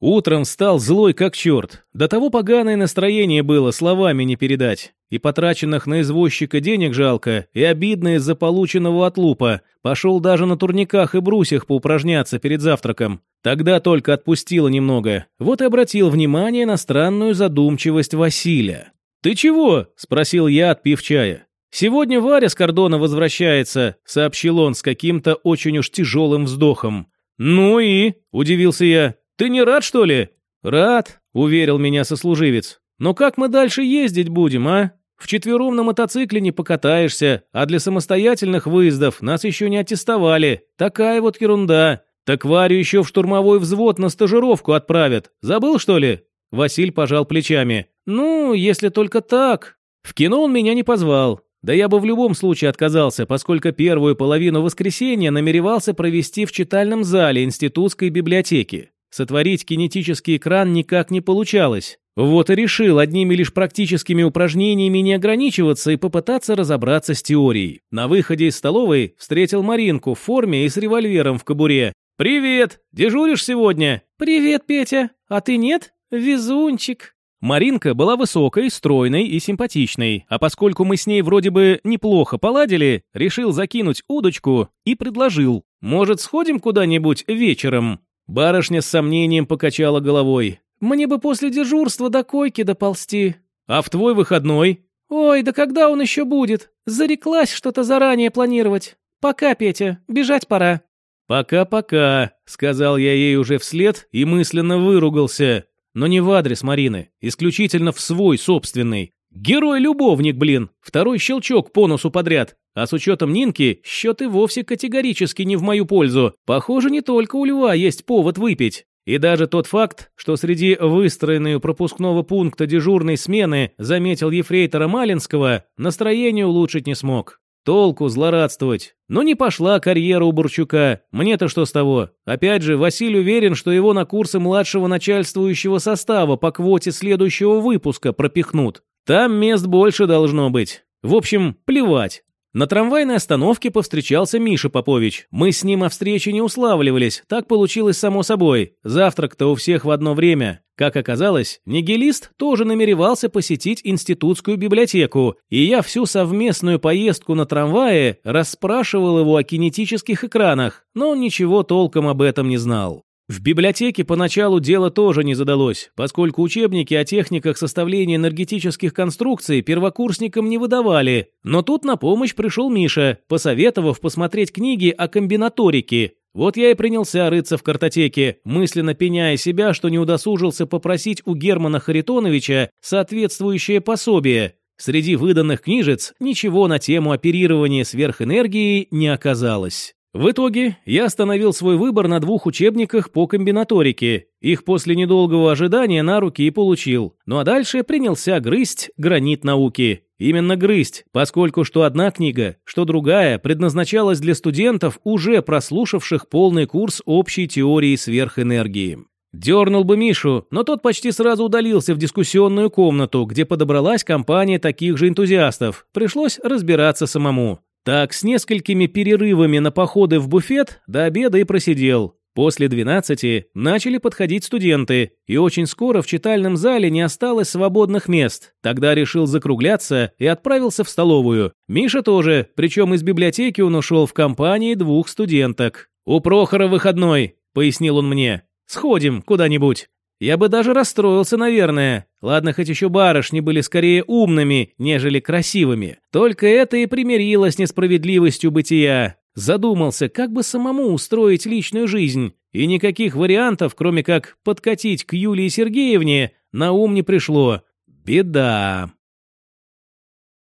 Утром стал злой как черт. До того поганое настроение было, словами не передать. И потраченных на извозчика денег жалко, и обидно из-за полученного от лупа. Пошел даже на турниках и брусьях поупражняться перед завтраком. Тогда только отпустило немного. Вот и обратил внимание на странную задумчивость Василия. «Ты чего?» – спросил я, отпив чая. «Сегодня Варя с кордона возвращается», – сообщил он с каким-то очень уж тяжелым вздохом. «Ну и?» – удивился я. Ты не рад, что ли?» «Рад», — уверил меня сослуживец. «Но как мы дальше ездить будем, а? Вчетвером на мотоцикле не покатаешься, а для самостоятельных выездов нас еще не аттестовали. Такая вот ерунда. Так Варю еще в штурмовой взвод на стажировку отправят. Забыл, что ли?» Василь пожал плечами. «Ну, если только так. В кино он меня не позвал. Да я бы в любом случае отказался, поскольку первую половину воскресенья намеревался провести в читальном зале институтской библиотеки. Сотворить кинетический экран никак не получалось. Вот и решил одними лишь практическими упражнениями не ограничиваться и попытаться разобраться с теорией. На выходе из столовой встретил Маринку в форме и с револьвером в кобуре. «Привет! Дежуришь сегодня?» «Привет, Петя! А ты нет? Везунчик!» Маринка была высокой, стройной и симпатичной, а поскольку мы с ней вроде бы неплохо поладили, решил закинуть удочку и предложил. «Может, сходим куда-нибудь вечером?» Барышня с сомнением покачала головой. «Мне бы после дежурства до койки доползти». «А в твой выходной?» «Ой, да когда он еще будет? Зареклась что-то заранее планировать. Пока, Петя, бежать пора». «Пока-пока», — сказал я ей уже вслед и мысленно выругался. Но не в адрес Марины, исключительно в свой собственный. Герой-любовник, блин, второй щелчок по носу подряд. А с учетом Нинки, счет и вовсе категорически не в мою пользу. Похоже, не только у Льва есть повод выпить. И даже тот факт, что среди выстроенной у пропускного пункта дежурной смены заметил ефрейтора Малинского, настроение улучшить не смог. Толку злорадствовать. Но не пошла карьера у Бурчука. Мне-то что с того? Опять же, Василий уверен, что его на курсы младшего начальствующего состава по квоте следующего выпуска пропихнут. Там мест больше должно быть. В общем, плевать. На трамвайной остановке повстречался Миша Попович. Мы с ним о встрече не уславливались, так получилось само собой. Завтрак-то у всех в одно время. Как оказалось, нигилист тоже намеревался посетить институтскую библиотеку, и я всю совместную поездку на трамвае расспрашивал его о кинетических экранах, но он ничего толком об этом не знал. В библиотеке поначалу дело тоже не задалось, поскольку учебники о техниках составления энергетических конструкций первокурсникам не выдавали. Но тут на помощь пришел Миша, посоветовав посмотреть книги о комбинаторике. Вот я и принялся рыться в картотеке, мысленно пеняя себя, что не удосужился попросить у Германа Харитоновича соответствующее пособие. Среди выданных книжец ничего на тему оперирования сверхэнергией не оказалось. В итоге я остановил свой выбор на двух учебниках по комбинаторике. Их после недолгого ожидания на руки и получил. Ну а дальше принялся грызть гранит науки. Именно грызть, поскольку что одна книга, что другая предназначалась для студентов, уже прослушавших полный курс общей теории сверхэнергии. Дернул бы Мишу, но тот почти сразу удалился в дискуссионную комнату, где подобралась компания таких же энтузиастов. Пришлось разбираться самому. Так, с несколькими перерывами на походы в буфет до обеда и просидел. После 12 начали подходить студенты, и очень скоро в читальном зале не осталось свободных мест. Тогда решил закругляться и отправился в столовую. Миша тоже, причем из библиотеки он ушел в компании двух студенток. «У Прохора выходной», — пояснил он мне. «Сходим куда-нибудь». Я бы даже расстроился, наверное. Ладно, хоть еще барышни были скорее умными, нежели красивыми. Только это и примирило с несправедливостью бытия. Задумался, как бы самому устроить личную жизнь. И никаких вариантов, кроме как подкатить к Юлии Сергеевне, на ум не пришло. Беда.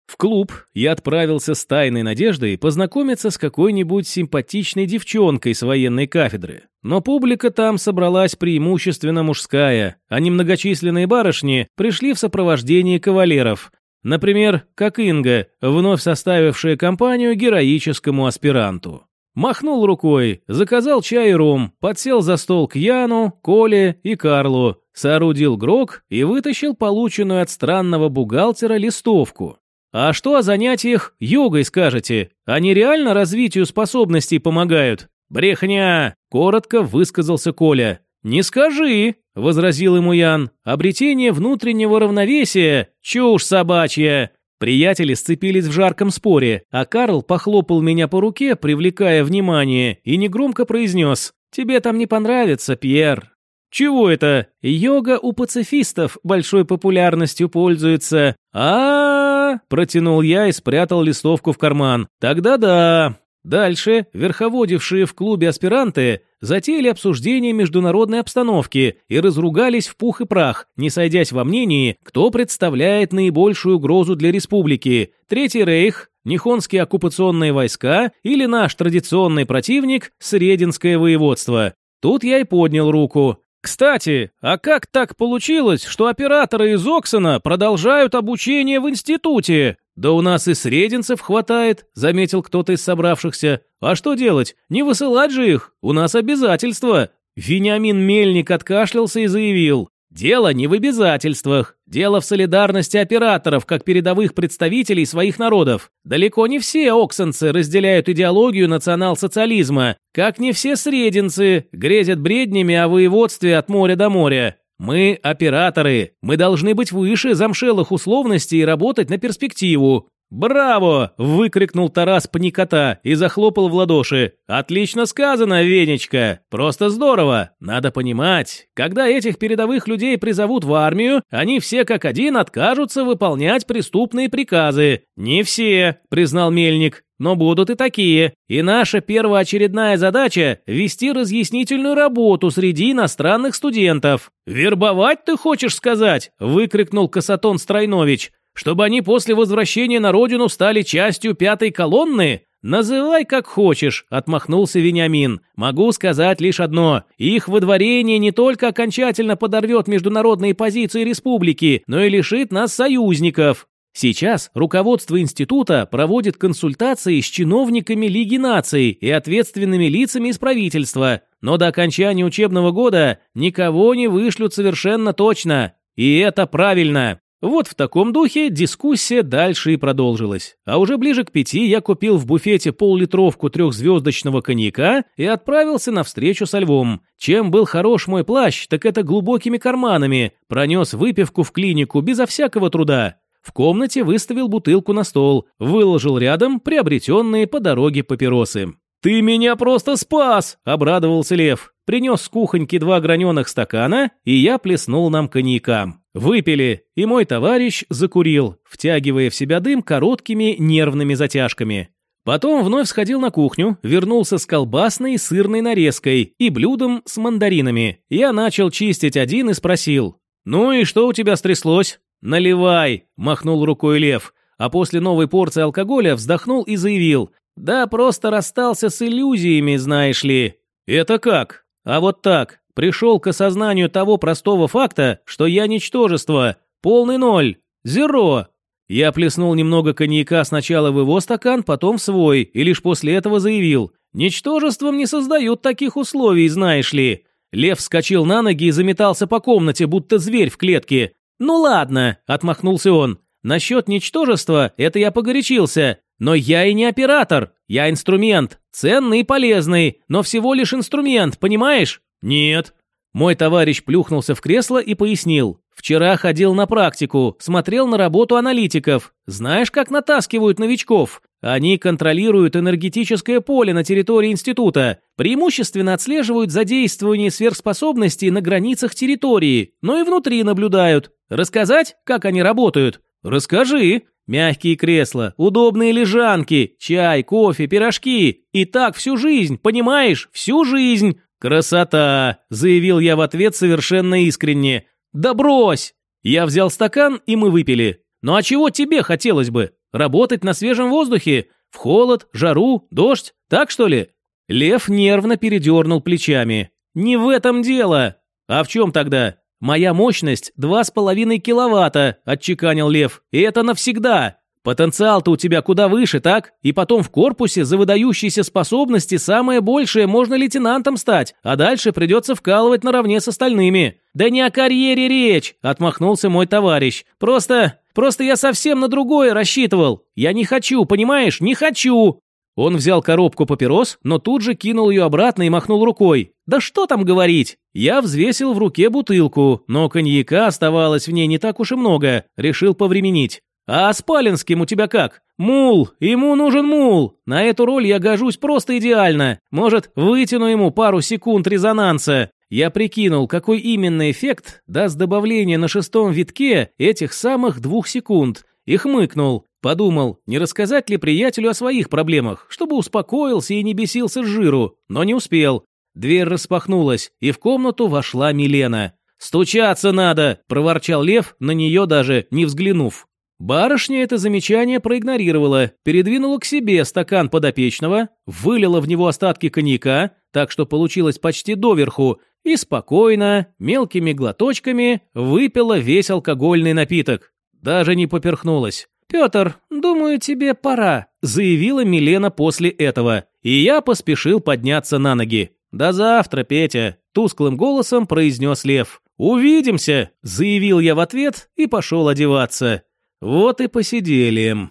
В клуб я отправился с тайной надеждой познакомиться с какой-нибудь симпатичной девчонкой с военной кафедры. Но публика там собралась преимущественно мужская, а немногочисленные барышни пришли в сопровождении кавалеров. Например, как Инга, вновь составившая компанию героическому аспиранту. Махнул рукой, заказал чай и ром, подсел за стол к Яну, Коле и Карлу, соорудил грок и вытащил полученную от странного бухгалтера листовку. А что о занятиях йогой скажете? Они реально развитию способностей помогают? Брехня, коротко высказался Коля. Не скажи, возразил ему Ян. Обретение внутреннего равновесия чушь собачья. Приятели сцепились в жарком споре, а Карл похлопал меня по руке, привлекая внимание, и негромко произнес «Тебе там не понравится, Пьер». «Чего это? Йога у пацифистов большой популярностью пользуется. а, -а, -а протянул я и спрятал листовку в карман. «Тогда да». Дальше верховодившие в клубе аспиранты затеяли обсуждение международной обстановки и разругались в пух и прах, не сойдясь во мнении, кто представляет наибольшую угрозу для республики – Третий рейх, Нихонские оккупационные войска или наш традиционный противник – Срединское воеводство. Тут я и поднял руку. Кстати, а как так получилось, что операторы из Оксона продолжают обучение в институте? Да у нас и срединцев хватает, заметил кто-то из собравшихся. А что делать? Не высылать же их, у нас обязательства. Вениамин Мельник откашлялся и заявил. Дело не в обязательствах, дело в солидарности операторов, как передовых представителей своих народов. Далеко не все оксенцы разделяют идеологию национал-социализма, как не все срединцы грезят бреднями о воеводстве от моря до моря. Мы операторы, мы должны быть выше замшелых условностей и работать на перспективу. «Браво!» – выкрикнул Тарас Паникота и захлопал в ладоши. «Отлично сказано, Венечка! Просто здорово! Надо понимать, когда этих передовых людей призовут в армию, они все как один откажутся выполнять преступные приказы. Не все!» – признал Мельник. Но будут и такие. И наша первоочередная задача – вести разъяснительную работу среди иностранных студентов. «Вербовать ты хочешь сказать?» – выкрикнул Касатон Стройнович чтобы они после возвращения на родину стали частью пятой колонны? Называй как хочешь, отмахнулся Вениамин. Могу сказать лишь одно. Их выдворение не только окончательно подорвет международные позиции республики, но и лишит нас союзников. Сейчас руководство института проводит консультации с чиновниками Лиги наций и ответственными лицами из правительства, но до окончания учебного года никого не вышлют совершенно точно. И это правильно. Вот в таком духе дискуссия дальше и продолжилась. А уже ближе к пяти я купил в буфете пол-литровку трехзвездочного коньяка и отправился на встречу со львом. Чем был хорош мой плащ, так это глубокими карманами. Пронес выпивку в клинику безо всякого труда. В комнате выставил бутылку на стол, выложил рядом приобретенные по дороге папиросы. «Ты меня просто спас!» – обрадовался Лев. Принес с кухоньки два граненых стакана, и я плеснул нам коньякам. Выпили, и мой товарищ закурил, втягивая в себя дым короткими нервными затяжками. Потом вновь сходил на кухню, вернулся с колбасной сырной нарезкой и блюдом с мандаринами. Я начал чистить один и спросил. «Ну и что у тебя стряслось?» «Наливай!» – махнул рукой Лев. А после новой порции алкоголя вздохнул и заявил. «Да просто расстался с иллюзиями, знаешь ли». «Это как?» «А вот так. Пришел к осознанию того простого факта, что я ничтожество. Полный ноль. Зеро. Я плеснул немного коньяка сначала в его стакан, потом в свой, и лишь после этого заявил. «Ничтожеством не создают таких условий, знаешь ли». Лев вскочил на ноги и заметался по комнате, будто зверь в клетке. «Ну ладно», — отмахнулся он. «Насчет ничтожества это я погорячился. Но я и не оператор. Я инструмент. Ценный и полезный, но всего лишь инструмент, понимаешь?» «Нет». Мой товарищ плюхнулся в кресло и пояснил. Вчера ходил на практику, смотрел на работу аналитиков. Знаешь, как натаскивают новичков? Они контролируют энергетическое поле на территории института, преимущественно отслеживают задействование сверхспособностей на границах территории, но и внутри наблюдают. Рассказать, как они работают? Расскажи. Мягкие кресла, удобные лежанки, чай, кофе, пирожки. И так всю жизнь, понимаешь? Всю жизнь. «Красота!» – заявил я в ответ совершенно искренне. «Да брось!» Я взял стакан, и мы выпили. «Ну а чего тебе хотелось бы? Работать на свежем воздухе? В холод, жару, дождь? Так что ли?» Лев нервно передернул плечами. «Не в этом дело!» «А в чем тогда?» «Моя мощность два с половиной киловатта», – отчеканил Лев. «И это навсегда. Потенциал-то у тебя куда выше, так? И потом в корпусе за выдающиеся способности самое большее можно лейтенантом стать, а дальше придется вкалывать наравне с остальными. Да не о карьере речь, отмахнулся мой товарищ. Просто, просто я совсем на другое рассчитывал. Я не хочу, понимаешь, не хочу. Он взял коробку папирос, но тут же кинул ее обратно и махнул рукой. «Да что там говорить?» Я взвесил в руке бутылку, но коньяка оставалось в ней не так уж и много, решил повременить. «А с Палинским у тебя как? Мул, ему нужен мул. На эту роль я гожусь просто идеально. Может, вытяну ему пару секунд резонанса. Я прикинул, какой именно эффект даст добавление на шестом витке этих самых двух секунд. И хмыкнул. Подумал, не рассказать ли приятелю о своих проблемах, чтобы успокоился и не бесился с жиру, но не успел. Дверь распахнулась, и в комнату вошла Милена. «Стучаться надо!» – проворчал Лев, на нее даже не взглянув. Барышня это замечание проигнорировала, передвинула к себе стакан подопечного, вылила в него остатки коньяка, так что получилось почти доверху, и спокойно, мелкими глоточками, выпила весь алкогольный напиток. Даже не поперхнулась. «Петр, думаю, тебе пора», – заявила Милена после этого, и я поспешил подняться на ноги. «До завтра, Петя», – тусклым голосом произнес Лев. «Увидимся», – заявил я в ответ и пошел одеваться. Вот и посидели.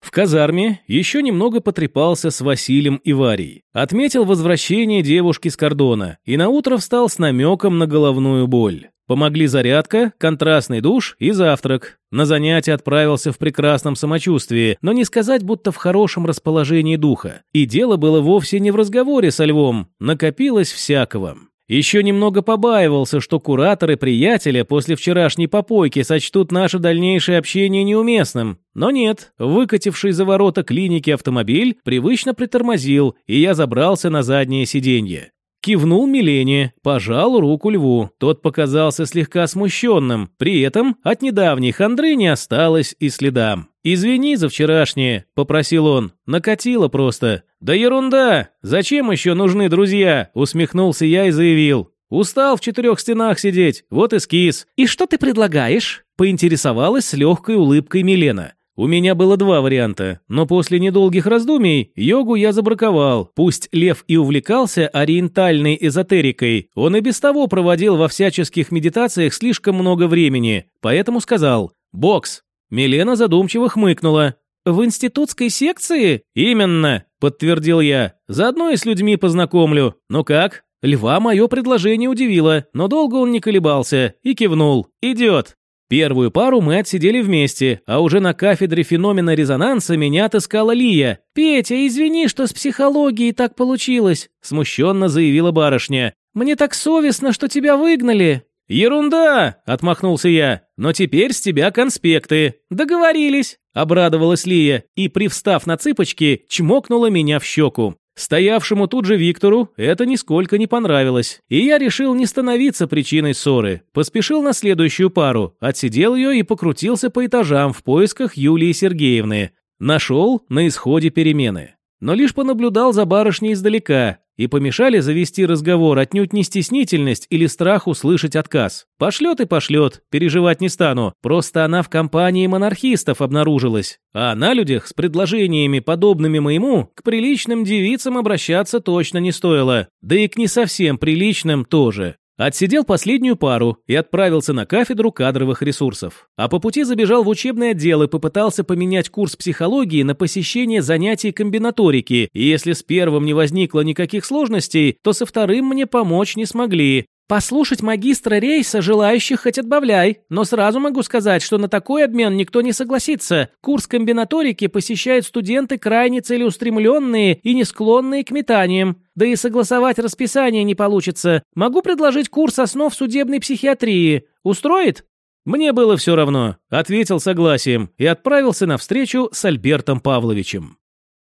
В казарме еще немного потрепался с Василием и Варей. Отметил возвращение девушки с кордона и наутро встал с намеком на головную боль. Помогли зарядка, контрастный душ и завтрак. На занятие отправился в прекрасном самочувствии, но не сказать, будто в хорошем расположении духа. И дело было вовсе не в разговоре со львом, накопилось всякого. Еще немного побаивался, что кураторы приятеля после вчерашней попойки сочтут наше дальнейшее общение неуместным. Но нет, выкативший за ворота клиники автомобиль привычно притормозил, и я забрался на заднее сиденье. Кивнул Милене, пожал руку льву. Тот показался слегка смущенным. При этом от недавней хандры не осталось и следа. «Извини за вчерашнее», — попросил он. «Накатило просто». «Да ерунда! Зачем еще нужны друзья?» — усмехнулся я и заявил. «Устал в четырех стенах сидеть, вот и скис». «И что ты предлагаешь?» — поинтересовалась с легкой улыбкой Милена. У меня было два варианта, но после недолгих раздумий йогу я забраковал. Пусть Лев и увлекался ориентальной эзотерикой, он и без того проводил во всяческих медитациях слишком много времени, поэтому сказал «бокс». Милена задумчиво хмыкнула. «В институтской секции?» «Именно», — подтвердил я. «Заодно и с людьми познакомлю. Ну как?» Льва мое предложение удивило, но долго он не колебался и кивнул. «Идет». Первую пару мы отсидели вместе, а уже на кафедре феномена резонанса меня отыскала Лия. «Петя, извини, что с психологией так получилось», – смущенно заявила барышня. «Мне так совестно, что тебя выгнали». «Ерунда!» – отмахнулся я. «Но теперь с тебя конспекты». «Договорились», – обрадовалась Лия и, привстав на цыпочки, чмокнула меня в щеку. Стоявшему тут же Виктору это нисколько не понравилось, и я решил не становиться причиной ссоры. Поспешил на следующую пару, отсидел ее и покрутился по этажам в поисках Юлии Сергеевны. Нашел на исходе перемены. Но лишь понаблюдал за барышней издалека, и помешали завести разговор отнюдь не стеснительность или страх услышать отказ. Пошлет и пошлет, переживать не стану. Просто она в компании монархистов обнаружилась. А на людях с предложениями, подобными моему, к приличным девицам обращаться точно не стоило. Да и к не совсем приличным тоже. Отсидел последнюю пару и отправился на кафедру кадровых ресурсов. А по пути забежал в учебный отдел и попытался поменять курс психологии на посещение занятий комбинаторики, и если с первым не возникло никаких сложностей, то со вторым мне помочь не смогли. Послушать магистра рейса желающих хоть отбавляй, но сразу могу сказать, что на такой обмен никто не согласится. Курс комбинаторики посещают студенты крайне целеустремленные и не склонные к метаниям. Да и согласовать расписание не получится. Могу предложить курс основ судебной психиатрии. Устроит? Мне было все равно, ответил согласием и отправился на встречу с Альбертом Павловичем.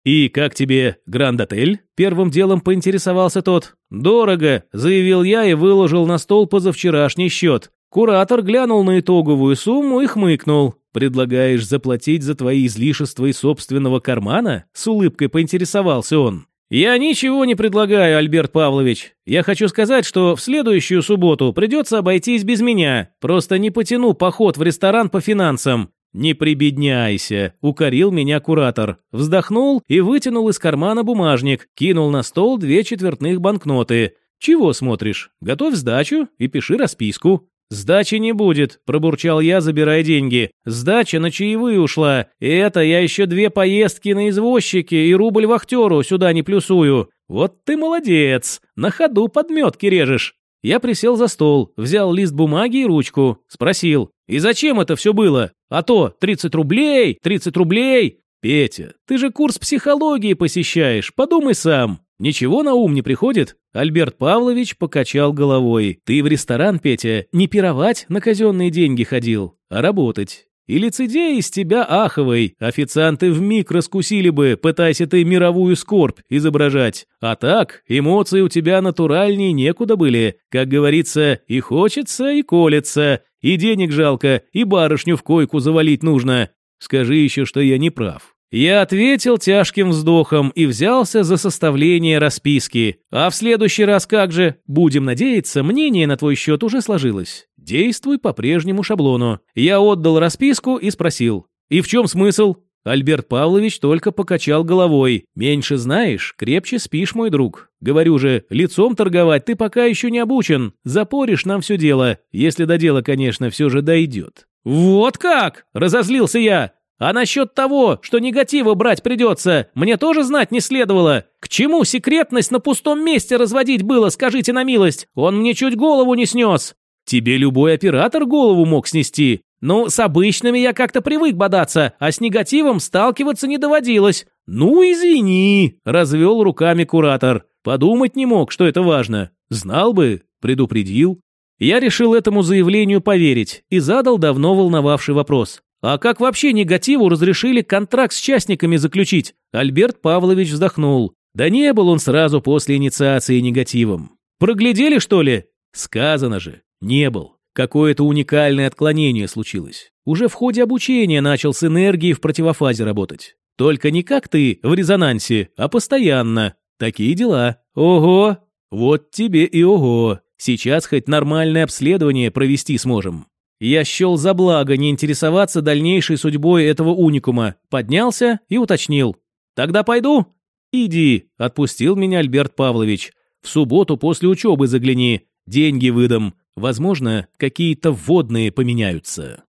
«И как тебе Гранд-отель?» – первым делом поинтересовался тот. «Дорого», – заявил я и выложил на стол позавчерашний счет. Куратор глянул на итоговую сумму и хмыкнул. «Предлагаешь заплатить за твои излишества из собственного кармана?» – с улыбкой поинтересовался он. «Я ничего не предлагаю, Альберт Павлович. Я хочу сказать, что в следующую субботу придется обойтись без меня. Просто не потяну поход в ресторан по финансам. «Не прибедняйся», — укорил меня куратор. Вздохнул и вытянул из кармана бумажник, кинул на стол две четвертных банкноты. «Чего смотришь? Готовь сдачу и пиши расписку». «Сдачи не будет», – пробурчал я, забирая деньги. «Сдача на чаевые ушла. И это я еще две поездки на извозчике и рубль вахтеру сюда не плюсую. Вот ты молодец. На ходу подметки режешь». Я присел за стол, взял лист бумаги и ручку, спросил. «И зачем это все было? А то 30 рублей, 30 рублей!» «Петя, ты же курс психологии посещаешь, подумай сам. Ничего на ум не приходит?» Альберт Павлович покачал головой. «Ты в ресторан, Петя, не пировать на казенные деньги ходил, а работать. И лицедей из тебя аховый, официанты вмиг раскусили бы, пытайся ты мировую скорбь изображать. А так, эмоции у тебя натуральнее некуда были. Как говорится, и хочется, и колется, и денег жалко, и барышню в койку завалить нужно. Скажи еще, что я не прав. Я ответил тяжким вздохом и взялся за составление расписки. А в следующий раз как же? Будем надеяться, мнение на твой счет уже сложилось. Действуй по прежнему шаблону. Я отдал расписку и спросил. И в чем смысл? Альберт Павлович только покачал головой. «Меньше знаешь, крепче спишь, мой друг. Говорю же, лицом торговать ты пока еще не обучен. Запоришь нам все дело, если до дела, конечно, все же дойдет». «Вот как!» – разозлился я. А насчет того, что негатива брать придется, мне тоже знать не следовало. К чему секретность на пустом месте разводить было, скажите на милость? Он мне чуть голову не снес. Тебе любой оператор голову мог снести. Ну, с обычными я как-то привык бодаться, а с негативом сталкиваться не доводилось. Ну, извини, развел руками куратор. Подумать не мог, что это важно. Знал бы, предупредил. Я решил этому заявлению поверить и задал давно волновавший вопрос. А как вообще негативу разрешили контракт с частниками заключить? Альберт Павлович вздохнул. Да не был он сразу после инициации негативом. Проглядели, что ли? Сказано же, не был. Какое-то уникальное отклонение случилось. Уже в ходе обучения начал с энергией в противофазе работать. Только не как ты, в резонансе, а постоянно. Такие дела. Ого! Вот тебе и ого. Сейчас хоть нормальное обследование провести сможем. Я счел за благо не интересоваться дальнейшей судьбой этого уникума, поднялся и уточнил. «Тогда пойду?» «Иди», — отпустил меня Альберт Павлович. «В субботу после учебы загляни, деньги выдам. Возможно, какие-то вводные поменяются».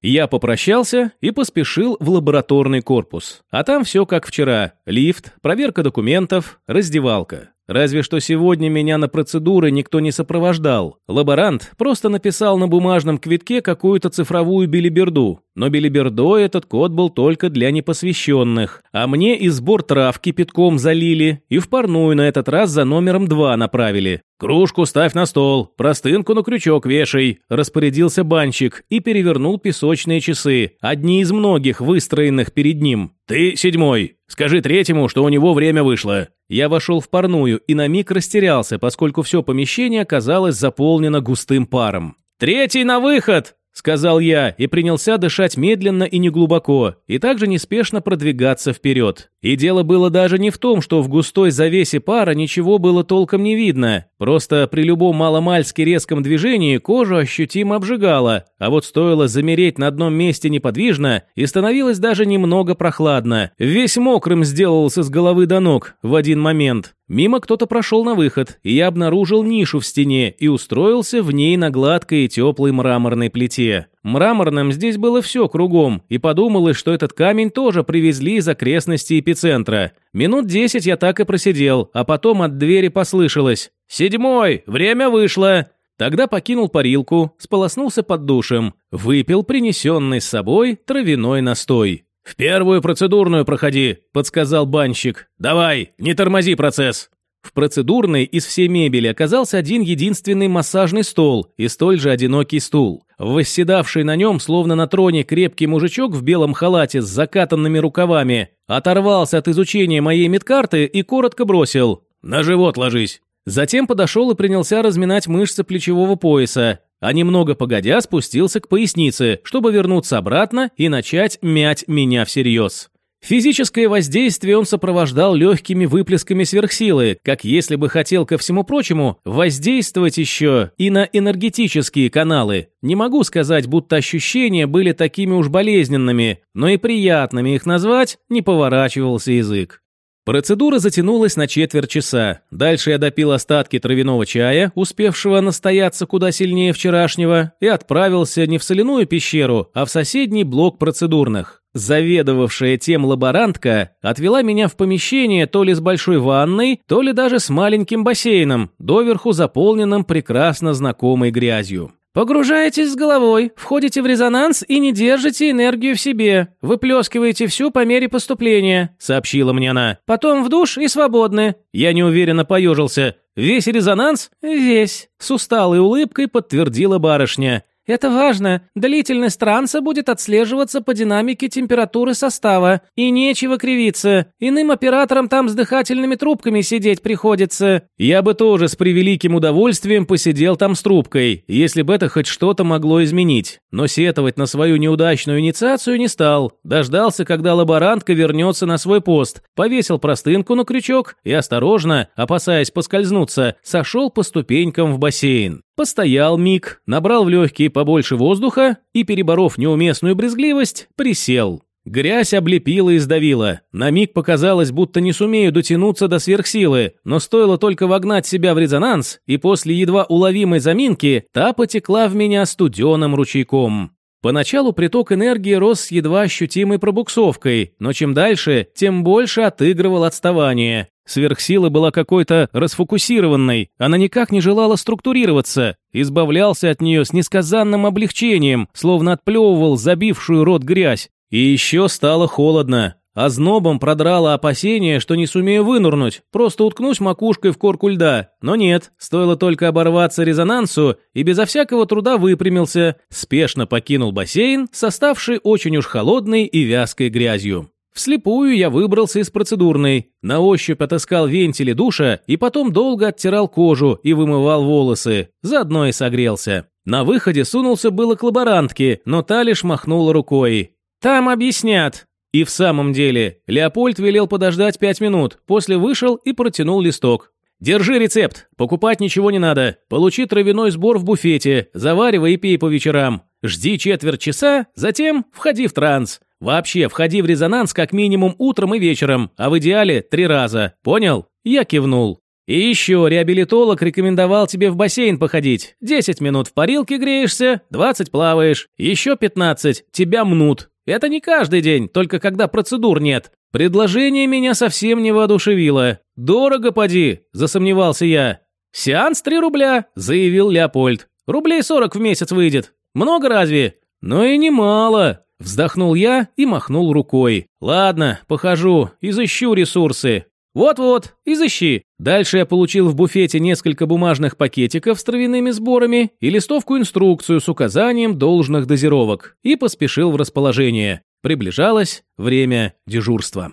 Я попрощался и поспешил в лабораторный корпус. А там все как вчера. Лифт, проверка документов, раздевалка. Разве что сегодня меня на процедуры никто не сопровождал. Лаборант просто написал на бумажном квитке какую-то цифровую билиберду. Но билибердо этот код был только для непосвященных. А мне и сбор трав кипятком залили, и в парную на этот раз за номером два направили. «Кружку ставь на стол, простынку на крючок вешай», – распорядился банщик и перевернул песочные часы, одни из многих выстроенных перед ним. «Ты седьмой. Скажи третьему, что у него время вышло». Я вошел в парную и на миг растерялся, поскольку все помещение оказалось заполнено густым паром. «Третий на выход!» — сказал я и принялся дышать медленно и неглубоко, и также неспешно продвигаться вперед. И дело было даже не в том, что в густой завесе пара ничего было толком не видно, просто при любом маломальски резком движении кожу ощутимо обжигало, а вот стоило замереть на одном месте неподвижно, и становилось даже немного прохладно. Весь мокрым сделался с головы до ног в один момент. Мимо кто-то прошел на выход, и я обнаружил нишу в стене и устроился в ней на гладкой и теплой мраморной плите. Мраморным здесь было все кругом, и подумалось, что этот камень тоже привезли из окрестностей эпицентра. Минут десять я так и просидел, а потом от двери послышалось «Седьмой! Время вышло!» Тогда покинул парилку, сполоснулся под душем, выпил принесенный с собой травяной настой. «В первую процедурную проходи», – подсказал банщик. «Давай, не тормози процесс». В процедурной из всей мебели оказался один единственный массажный стол и столь же одинокий стул. Восседавший на нем, словно на троне, крепкий мужичок в белом халате с закатанными рукавами, оторвался от изучения моей медкарты и коротко бросил «На живот ложись». Затем подошел и принялся разминать мышцы плечевого пояса, а немного погодя спустился к пояснице, чтобы вернуться обратно и начать мять меня всерьез. Физическое воздействие он сопровождал легкими выплесками сверхсилы, как если бы хотел ко всему прочему воздействовать еще и на энергетические каналы. Не могу сказать, будто ощущения были такими уж болезненными, но и приятными их назвать не поворачивался язык. Процедура затянулась на четверть часа. Дальше я допил остатки травяного чая, успевшего настояться куда сильнее вчерашнего, и отправился не в соляную пещеру, а в соседний блок процедурных. Заведовавшая тем лаборантка отвела меня в помещение то ли с большой ванной, то ли даже с маленьким бассейном, доверху заполненным прекрасно знакомой грязью. Погружаетесь с головой, входите в резонанс и не держите энергию в себе. Выплескиваете всю по мере поступления», — сообщила мне она. «Потом в душ и свободны». Я неуверенно поежился. «Весь резонанс?» «Весь», — с усталой улыбкой подтвердила барышня. Это важно. Длительность транса будет отслеживаться по динамике температуры состава. И нечего кривиться. Иным операторам там с дыхательными трубками сидеть приходится. Я бы тоже с превеликим удовольствием посидел там с трубкой, если бы это хоть что-то могло изменить. Но сетовать на свою неудачную инициацию не стал. Дождался, когда лаборантка вернется на свой пост, повесил простынку на крючок и осторожно, опасаясь поскользнуться, сошел по ступенькам в бассейн. Постоял миг, набрал в легкие побольше воздуха и, переборов неуместную брезгливость, присел. Грязь облепила и сдавила. На миг показалось, будто не сумею дотянуться до сверхсилы, но стоило только вогнать себя в резонанс, и после едва уловимой заминки та потекла в меня студеным ручейком. Поначалу приток энергии рос с едва ощутимой пробуксовкой, но чем дальше, тем больше отыгрывал отставание. Сверхсила была какой-то расфокусированной, она никак не желала структурироваться, избавлялся от нее с несказанным облегчением, словно отплевывал забившую рот грязь. И еще стало холодно, а знобом продрало опасение, что не сумею вынурнуть, просто уткнусь макушкой в корку льда. Но нет, стоило только оборваться резонансу, и безо всякого труда выпрямился, спешно покинул бассейн, составший очень уж холодной и вязкой грязью. Вслепую я выбрался из процедурной, на ощупь отыскал вентили душа и потом долго оттирал кожу и вымывал волосы, заодно и согрелся. На выходе сунулся было к лаборантке, но та лишь махнула рукой. «Там объяснят». И в самом деле, Леопольд велел подождать пять минут, после вышел и протянул листок. «Держи рецепт, покупать ничего не надо, получи травяной сбор в буфете, заваривай и пей по вечерам. Жди четверть часа, затем входи в транс. Вообще, входи в резонанс как минимум утром и вечером, а в идеале три раза. Понял? Я кивнул. И еще реабилитолог рекомендовал тебе в бассейн походить. 10 минут в парилке греешься, 20 плаваешь, еще 15 тебя мнут. Это не каждый день, только когда процедур нет. Предложение меня совсем не воодушевило. «Дорого поди», – засомневался я. «Сеанс три рубля», – заявил Леопольд. «Рублей сорок в месяц выйдет. Много разве?» «Ну и немало», – вздохнул я и махнул рукой. «Ладно, похожу, изыщу ресурсы. «Вот-вот, изыщи». Дальше я получил в буфете несколько бумажных пакетиков с травяными сборами и листовку-инструкцию с указанием должных дозировок и поспешил в расположение. Приближалось время дежурства.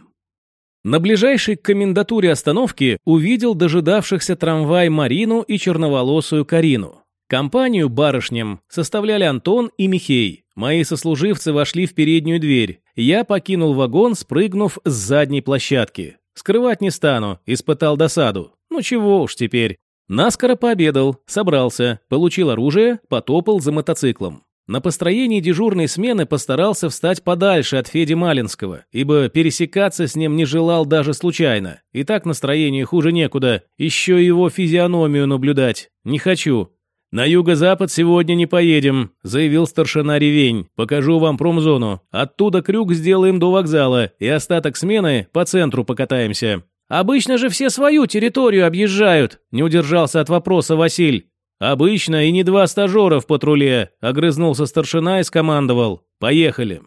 На ближайшей к комендатуре остановке увидел дожидавшихся трамвай Марину и черноволосую Карину. Компанию барышням составляли Антон и Михей. Мои сослуживцы вошли в переднюю дверь. Я покинул вагон, спрыгнув с задней площадки. Скрывать не стану, испытал досаду. Ну чего уж теперь. Наскоро пообедал, собрался, получил оружие, потопал за мотоциклом. На построении дежурной смены постарался встать подальше от Феди Малинского, ибо пересекаться с ним не желал даже случайно. И так настроение хуже некуда, еще его физиономию наблюдать. Не хочу. «На юго-запад сегодня не поедем», – заявил старшина Ревень. «Покажу вам промзону. Оттуда крюк сделаем до вокзала, и остаток смены по центру покатаемся». «Обычно же все свою территорию объезжают», – не удержался от вопроса Василь. «Обычно и не два стажера в патруле», – огрызнулся старшина и скомандовал. «Поехали».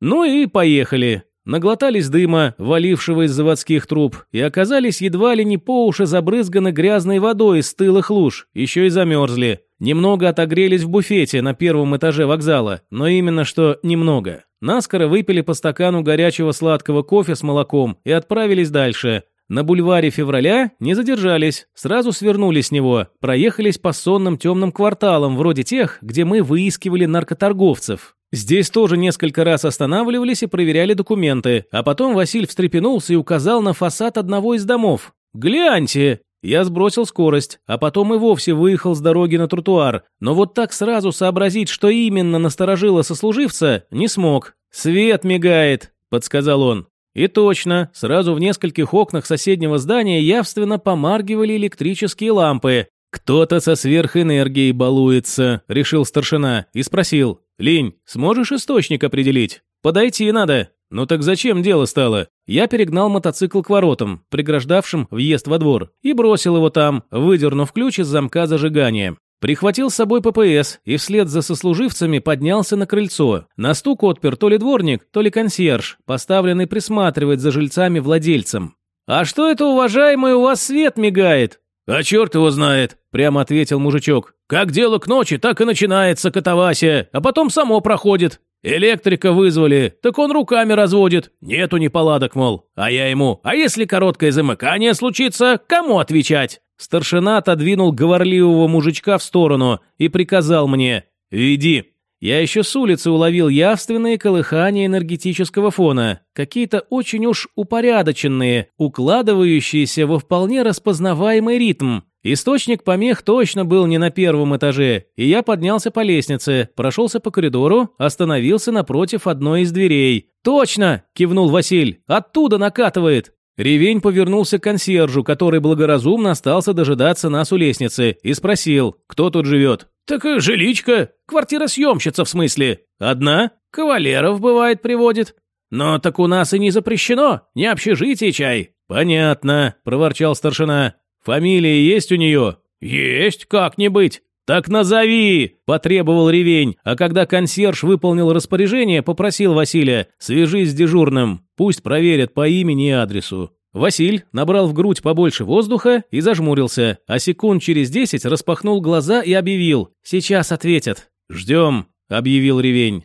Ну и поехали. Наглотались дыма, валившего из заводских труб, и оказались едва ли не по уши забрызганы грязной водой из стылых луж, еще и замерзли. Немного отогрелись в буфете на первом этаже вокзала, но именно что немного. Наскоро выпили по стакану горячего сладкого кофе с молоком и отправились дальше. На бульваре февраля не задержались, сразу свернули с него, проехались по сонным темным кварталам, вроде тех, где мы выискивали наркоторговцев. Здесь тоже несколько раз останавливались и проверяли документы, а потом Василь встрепенулся и указал на фасад одного из домов. «Гляньте!» Я сбросил скорость, а потом и вовсе выехал с дороги на тротуар, но вот так сразу сообразить, что именно насторожило сослуживца, не смог. «Свет мигает», — подсказал он. И точно, сразу в нескольких окнах соседнего здания явственно помаргивали электрические лампы. «Кто-то со сверхэнергией балуется», — решил старшина и спросил. «Лень, сможешь источник определить? Подойти надо». «Ну так зачем дело стало?» Я перегнал мотоцикл к воротам, преграждавшим въезд во двор, и бросил его там, выдернув ключ из замка зажигания. Прихватил с собой ППС и вслед за сослуживцами поднялся на крыльцо. На стук отпер то ли дворник, то ли консьерж, поставленный присматривать за жильцами-владельцем. «А что это, уважаемый, у вас свет мигает?» «А черт его знает», – прямо ответил мужичок. «Как дело к ночи, так и начинается катавасия, а потом само проходит. Электрика вызвали, так он руками разводит. Нету неполадок, мол. А я ему, а если короткое замыкание случится, кому отвечать?» Старшина отодвинул говорливого мужичка в сторону и приказал мне «Веди». Я еще с улицы уловил явственные колыхания энергетического фона, какие-то очень уж упорядоченные, укладывающиеся во вполне распознаваемый ритм. Источник помех точно был не на первом этаже, и я поднялся по лестнице, прошелся по коридору, остановился напротив одной из дверей. «Точно!» – кивнул Василь. «Оттуда накатывает!» Ревень повернулся к консьержу, который благоразумно остался дожидаться нас у лестницы, и спросил, кто тут живет. «Так и жиличка, квартира-съемщица в смысле. Одна? Кавалеров, бывает, приводит. Но так у нас и не запрещено, не общежитие чай». «Понятно», – проворчал старшина. «Фамилия есть у нее?» «Есть, как не быть». «Так назови!» – потребовал ревень, а когда консьерж выполнил распоряжение, попросил Василия «свяжись с дежурным, пусть проверят по имени и адресу». Василь набрал в грудь побольше воздуха и зажмурился, а секунд через десять распахнул глаза и объявил «Сейчас ответят». «Ждем», – объявил ревень.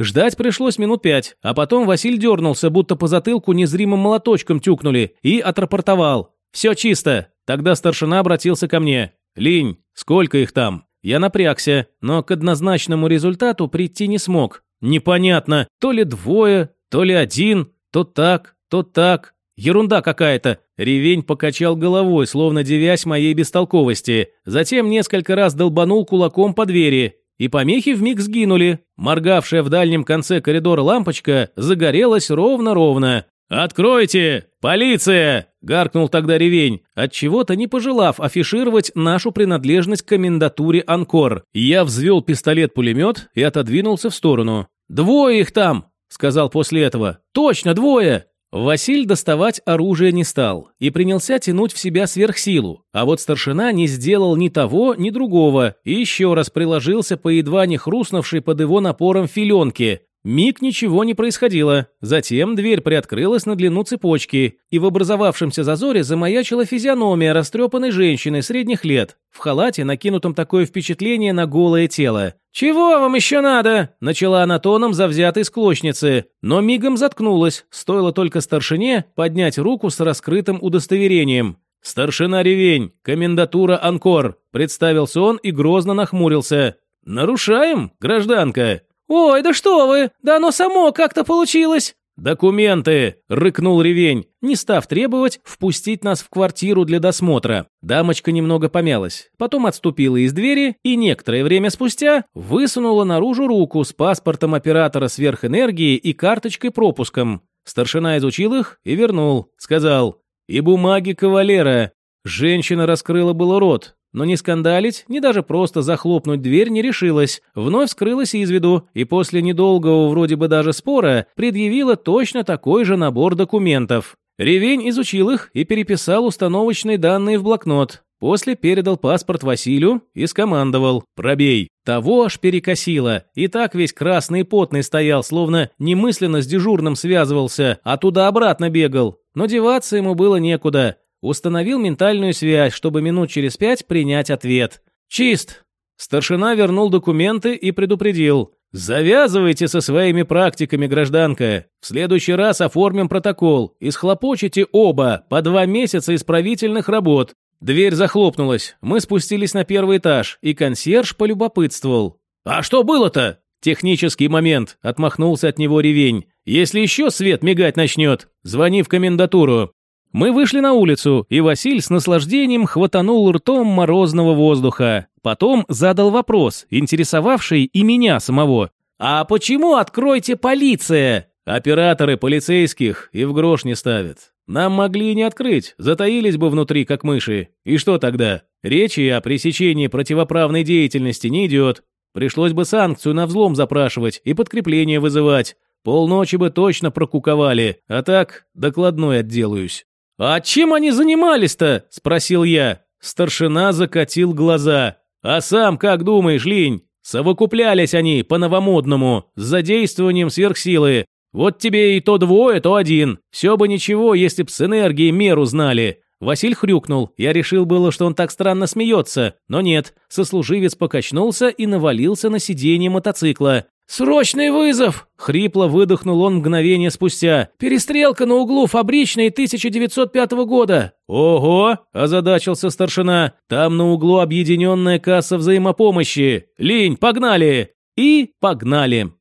Ждать пришлось минут пять, а потом Василь дернулся, будто по затылку незримым молоточком тюкнули, и отрапортовал. «Все чисто». Тогда старшина обратился ко мне. «Линь, сколько их там?» Я напрягся, но к однозначному результату прийти не смог. Непонятно, то ли двое, то ли один, то так, то так. Ерунда какая-то. Ревень покачал головой, словно девясь моей бестолковости. Затем несколько раз долбанул кулаком по двери. И помехи вмиг сгинули. Моргавшая в дальнем конце коридора лампочка загорелась ровно-ровно. «Откройте! Полиция!» – гаркнул тогда ревень, отчего-то не пожелав афишировать нашу принадлежность к комендатуре «Анкор». Я взвел пистолет-пулемет и отодвинулся в сторону. «Двое их там!» – сказал после этого. «Точно, двое!» Василь доставать оружие не стал и принялся тянуть в себя сверхсилу, а вот старшина не сделал ни того, ни другого и еще раз приложился по едва не хрустнувшей под его напором филенке, Миг ничего не происходило. Затем дверь приоткрылась на длину цепочки, и в образовавшемся зазоре замаячила физиономия растрепанной женщины средних лет. В халате, накинутом такое впечатление на голое тело. «Чего вам еще надо?» – начала она тоном завзятой склочницы, но мигом заткнулась, стоило только старшине поднять руку с раскрытым удостоверением. «Старшина Ревень, комендатура Анкор», – представился он и грозно нахмурился. «Нарушаем, гражданка?» «Ой, да что вы! Да оно само как-то получилось!» «Документы!» – рыкнул Ревень, не став требовать впустить нас в квартиру для досмотра. Дамочка немного помялась, потом отступила из двери и некоторое время спустя высунула наружу руку с паспортом оператора сверхэнергии и карточкой-пропуском. Старшина изучил их и вернул, сказал «И бумаги кавалера». Женщина раскрыла было рот, но не скандалить, ни даже просто захлопнуть дверь не решилась, вновь скрылась из виду и после недолгого вроде бы даже спора предъявила точно такой же набор документов. Ревень изучил их и переписал установочные данные в блокнот. После передал паспорт Василию и скомандовал «Пробей». Того аж перекосило, и так весь красный и потный стоял, словно немысленно с дежурным связывался, а туда-обратно бегал. Но деваться ему было некуда. Установил ментальную связь, чтобы минут через пять принять ответ. «Чист!» Старшина вернул документы и предупредил. «Завязывайте со своими практиками, гражданка. В следующий раз оформим протокол и схлопочете оба по два месяца исправительных работ». Дверь захлопнулась. Мы спустились на первый этаж, и консьерж полюбопытствовал. «А что было-то?» «Технический момент», — отмахнулся от него ревень. «Если еще свет мигать начнет, звони в комендатуру». Мы вышли на улицу, и Василь с наслаждением хватанул ртом морозного воздуха. Потом задал вопрос, интересовавший и меня самого. «А почему откройте полиция?» «Операторы полицейских и в грош не ставят. Нам могли не открыть, затаились бы внутри, как мыши. И что тогда? Речи о пресечении противоправной деятельности не идет. Пришлось бы санкцию на взлом запрашивать и подкрепление вызывать. Полночи бы точно прокуковали, а так докладной отделаюсь». «А чем они занимались-то?» – спросил я. Старшина закатил глаза. «А сам как думаешь, Линь? Совокуплялись они по-новомодному, с задействованием сверхсилы. Вот тебе и то двое, то один. Все бы ничего, если б с энергией меру знали». Василь хрюкнул. Я решил было, что он так странно смеется, но нет. Сослуживец покачнулся и навалился на сиденье мотоцикла. «Срочный вызов!» — хрипло выдохнул он мгновение спустя. «Перестрелка на углу фабричной 1905 года!» «Ого!» – озадачился старшина. «Там на углу объединенная касса взаимопомощи! Линь, погнали!» И погнали!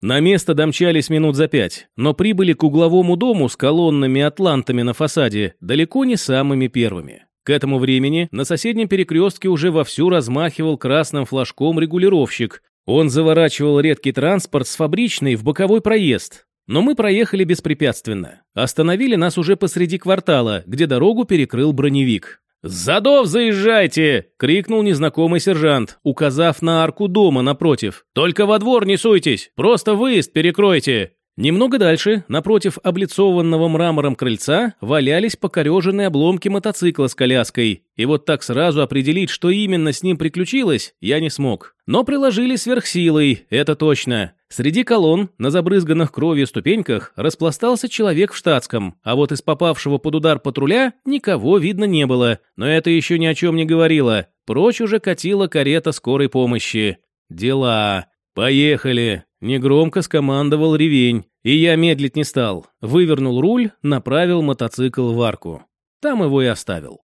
На место домчались минут за пять, но прибыли к угловому дому с колоннами атлантами на фасаде далеко не самыми первыми. К этому времени на соседнем перекрестке уже вовсю размахивал красным флажком регулировщик, он заворачивал редкий транспорт с фабричной в боковой проезд. Но мы проехали беспрепятственно. Остановили нас уже посреди квартала, где дорогу перекрыл броневик. «Задов заезжайте!» — крикнул незнакомый сержант, указав на арку дома напротив. «Только во двор не суйтесь, просто выезд перекройте!» Немного дальше, напротив облицованного мрамором крыльца, валялись покореженные обломки мотоцикла с коляской. И вот так сразу определить, что именно с ним приключилось, я не смог. Но приложили сверхсилой, это точно. Среди колонн, на забрызганных кровью ступеньках, распластался человек в штатском, а вот из попавшего под удар патруля никого видно не было. Но это еще ни о чем не говорило. Прочь уже катила карета скорой помощи. Дела. Поехали. Негромко скомандовал ревень, и я медлить не стал. Вывернул руль, направил мотоцикл в арку. Там его и оставил.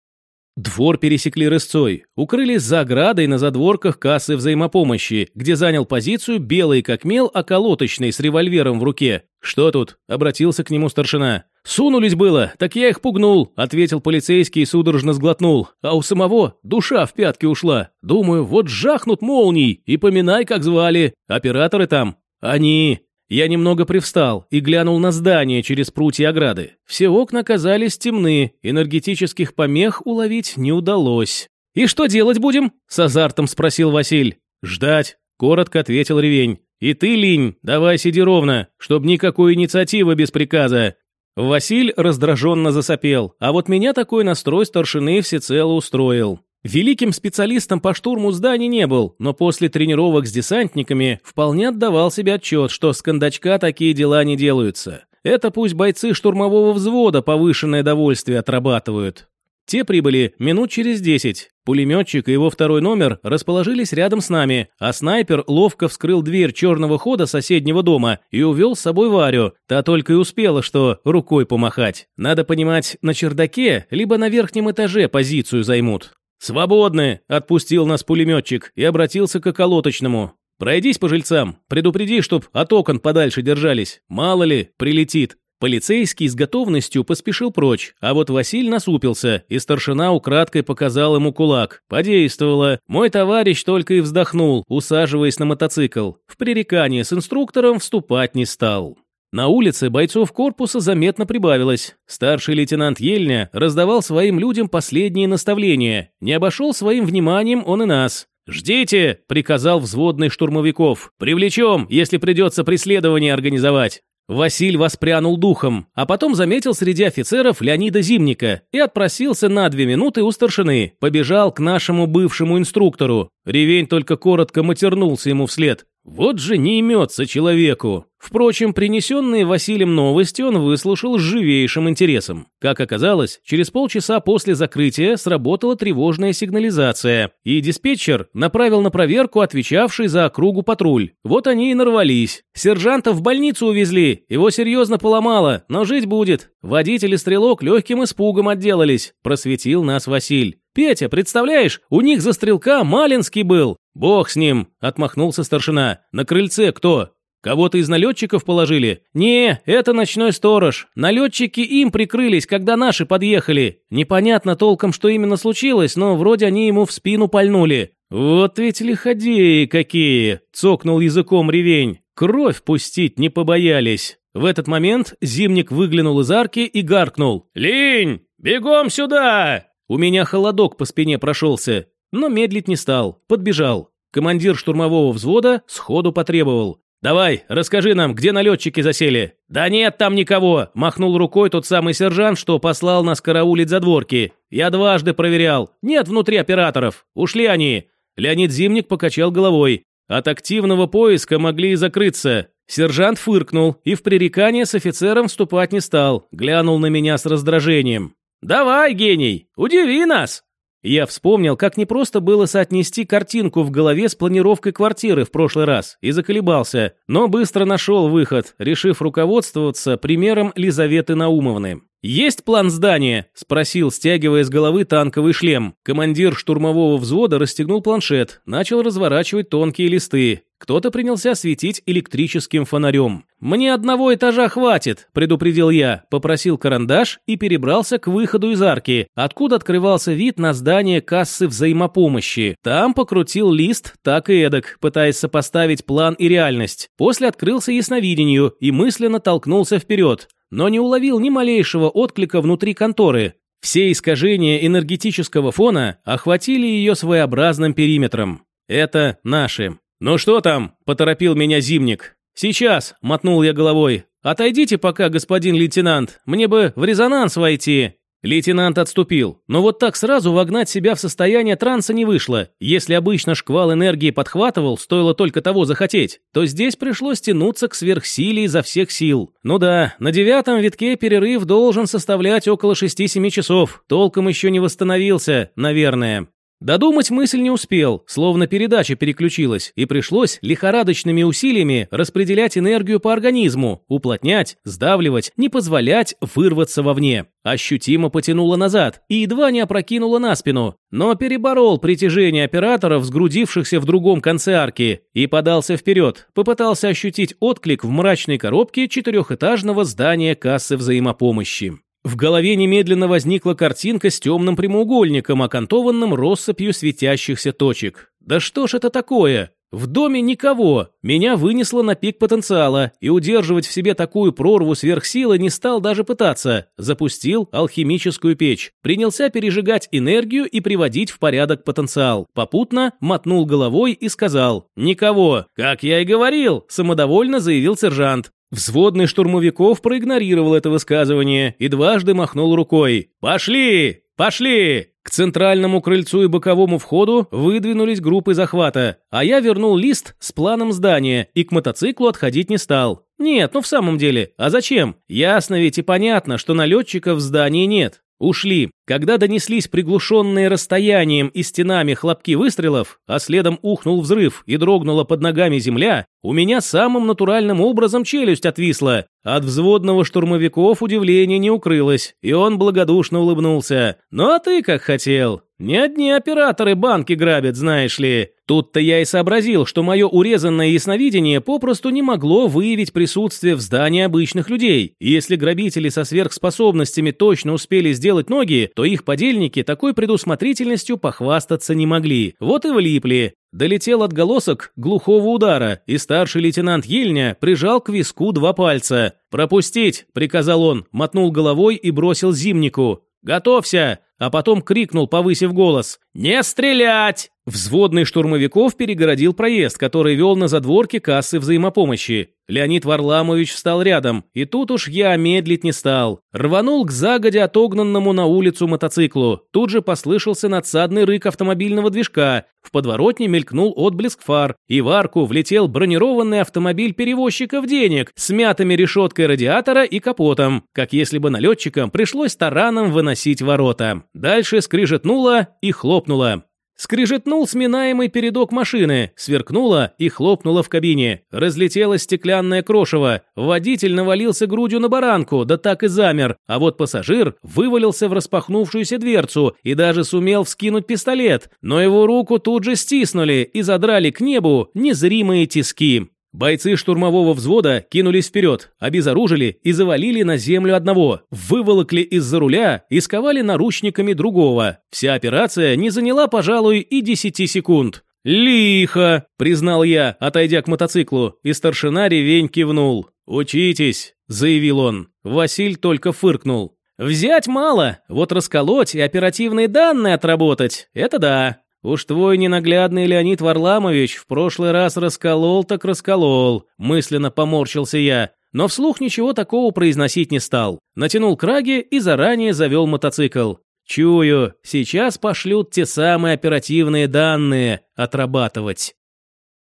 Двор пересекли рысцой, укрылись за оградой на задворках кассы взаимопомощи, где занял позицию белый как мел околоточный с револьвером в руке. «Что тут?» – обратился к нему старшина. «Сунулись было, так я их пугнул», – ответил полицейский и судорожно сглотнул. «А у самого душа в пятки ушла. Думаю, вот жахнут молнией, и поминай, как звали. Операторы там «Они...» Я немного привстал и глянул на здание через прутья ограды. Все окна казались темны, энергетических помех уловить не удалось. «И что делать будем?» – с азартом спросил Василь. «Ждать», – коротко ответил Ревень. «И ты, Линь, давай сиди ровно, чтоб никакой инициативы без приказа. Василь раздраженно засопел, а вот меня такой настрой старшины всецело устроил. Великим специалистом по штурму зданий не был, но после тренировок с десантниками вполне отдавал себе отчет, что с кондачка такие дела не делаются. Это пусть бойцы штурмового взвода повышенное довольствие отрабатывают. Те прибыли минут через десять. Пулеметчик и его второй номер расположились рядом с нами, а снайпер ловко вскрыл дверь черного хода соседнего дома и увел с собой Варю. Та только и успела, что рукой помахать. Надо понимать, на чердаке, либо на верхнем этаже позицию займут. «Свободны!» – отпустил нас пулеметчик и обратился к околоточному. «Пройдись по жильцам, предупреди, чтоб от окон подальше держались. Мало ли, прилетит». Полицейский с готовностью поспешил прочь, а вот Василь насупился, и старшина украдкой показал ему кулак. Подействовало. Мой товарищ только и вздохнул, усаживаясь на мотоцикл. В пререкание с инструктором вступать не стал. На улице бойцов корпуса заметно прибавилось. Старший лейтенант Ельня раздавал своим людям последние наставления. Не обошел своим вниманием он и нас. «Ждите!» – приказал взводный штурмовиков. «Привлечем, если придется преследование организовать». Василь воспрянул духом, а потом заметил среди офицеров Леонида Зимника и отпросился на две минуты у старшины, побежал к нашему бывшему инструктору. Ревень только коротко матернулся ему вслед. Вот же не имется человеку. Впрочем, принесенные Василием новости он выслушал с живейшим интересом. Как оказалось, через полчаса после закрытия сработала тревожная сигнализация, и диспетчер направил на проверку отвечавший за округу патруль. Вот они и нарвались. Сержанта в больницу увезли, его серьезно поломало, но жить будет. Водитель и стрелок легким испугом отделались, просветил нас Василь. «Петя, представляешь, у них за стрелка Малинский был!» «Бог с ним!» – отмахнулся старшина. «На крыльце кто? Кого-то из налетчиков положили? Не, это ночной сторож. Налетчики им прикрылись, когда наши подъехали. Непонятно толком, что именно случилось, но вроде они ему в спину пальнули. Вот ведь лиходеи какие! Цокнул языком ревень. Кровь пустить не побоялись. В этот момент зимник выглянул из арки и гаркнул. «Линь, бегом сюда!» У меня холодок по спине прошелся, но медлить не стал, подбежал. Командир штурмового взвода сходу потребовал. «Давай, расскажи нам, где налетчики засели?» «Да нет там никого!» – махнул рукой тот самый сержант, что послал нас караулить за дворки. «Я дважды проверял. Нет внутри операторов. Ушли они». Леонид Зимник покачал головой. От активного поиска могли и закрыться. Сержант фыркнул и в пререкание с офицером вступать не стал, глянул на меня с раздражением. «Давай, гений, удиви нас!» Я вспомнил, как непросто было соотнести картинку в голове с планировкой квартиры в прошлый раз, и заколебался, но быстро нашел выход, решив руководствоваться примером Лизаветы Наумовны. «Есть план здания?» – спросил, стягивая с головы танковый шлем. Командир штурмового взвода расстегнул планшет, начал разворачивать тонкие листы. Кто-то принялся светить электрическим фонарем. «Мне одного этажа хватит», – предупредил я, попросил карандаш и перебрался к выходу из арки, откуда открывался вид на здание кассы взаимопомощи. Там покрутил лист так и эдак, пытаясь сопоставить план и реальность. После открылся ясновидению и мысленно толкнулся вперед но не уловил ни малейшего отклика внутри конторы. Все искажения энергетического фона охватили ее своеобразным периметром. Это наши. «Ну что там?» – поторопил меня Зимник. «Сейчас», – мотнул я головой. «Отойдите пока, господин лейтенант, мне бы в резонанс войти». Лейтенант отступил, но вот так сразу вогнать себя в состояние транса не вышло. Если обычно шквал энергии подхватывал, стоило только того захотеть, то здесь пришлось тянуться к сверхсиле изо всех сил. Ну да, на девятом витке перерыв должен составлять около 6-7 часов. Толком еще не восстановился, наверное. Додумать мысль не успел, словно передача переключилась, и пришлось лихорадочными усилиями распределять энергию по организму, уплотнять, сдавливать, не позволять вырваться вовне. Ощутимо потянуло назад и едва не опрокинуло на спину, но переборол притяжение операторов, сгрудившихся в другом конце арки, и подался вперед, попытался ощутить отклик в мрачной коробке четырехэтажного здания кассы взаимопомощи. В голове немедленно возникла картинка с темным прямоугольником, окантованным россыпью светящихся точек. «Да что ж это такое?» В доме никого. Меня вынесло на пик потенциала, и удерживать в себе такую прорву сверхсилы не стал даже пытаться. Запустил алхимическую печь. Принялся пережигать энергию и приводить в порядок потенциал. Попутно мотнул головой и сказал «Никого». «Как я и говорил», – самодовольно заявил сержант. Взводный штурмовиков проигнорировал это высказывание и дважды махнул рукой. «Пошли! Пошли!» К центральному крыльцу и боковому входу выдвинулись группы захвата, а я вернул лист с планом здания и к мотоциклу отходить не стал. Нет, ну в самом деле, а зачем? Ясно ведь и понятно, что налетчиков в здании нет. Ушли. Когда донеслись приглушенные расстоянием и стенами хлопки выстрелов, а следом ухнул взрыв и дрогнула под ногами земля, у меня самым натуральным образом челюсть отвисла. От взводного штурмовиков удивление не укрылось, и он благодушно улыбнулся. «Ну а ты как хотел. Не одни операторы банки грабят, знаешь ли. Тут-то я и сообразил, что мое урезанное ясновидение попросту не могло выявить присутствие в здании обычных людей. И если грабители со сверхспособностями точно успели сделать ноги, то их подельники такой предусмотрительностью похвастаться не могли. Вот и влипли. Долетел отголосок глухого удара, и старший лейтенант Ельня прижал к виску два пальца. «Пропустить!» – приказал он, мотнул головой и бросил зимнику. «Готовься!» А потом крикнул, повысив голос «Не стрелять!». Взводный штурмовиков перегородил проезд, который вел на задворке кассы взаимопомощи. Леонид Варламович встал рядом, и тут уж я медлить не стал. Рванул к загодя отогнанному на улицу мотоциклу. Тут же послышался надсадный рык автомобильного движка. В подворотне мелькнул отблеск фар, и в арку влетел бронированный автомобиль перевозчиков денег с мятыми решеткой радиатора и капотом, как если бы налетчикам пришлось тараном выносить ворота. Дальше скрижетнуло и хлопнуло. Скрижетнул сминаемый передок машины, сверкнуло и хлопнуло в кабине. Разлетелось стеклянное крошево. Водитель навалился грудью на баранку, да так и замер. А вот пассажир вывалился в распахнувшуюся дверцу и даже сумел вскинуть пистолет. Но его руку тут же стиснули и задрали к небу незримые тиски. Бойцы штурмового взвода кинулись вперед, обезоружили и завалили на землю одного, выволокли из-за руля и сковали наручниками другого. Вся операция не заняла, пожалуй, и десяти секунд. «Лихо!» – признал я, отойдя к мотоциклу, и старшина ревень кивнул. «Учитесь!» – заявил он. Василь только фыркнул. «Взять мало, вот расколоть и оперативные данные отработать – это да. Уж твой ненаглядный Леонид Варламович в прошлый раз расколол так расколол, мысленно поморщился я, но вслух ничего такого произносить не стал. Натянул краги и заранее завел мотоцикл. Чую, сейчас пошлют те самые оперативные данные отрабатывать.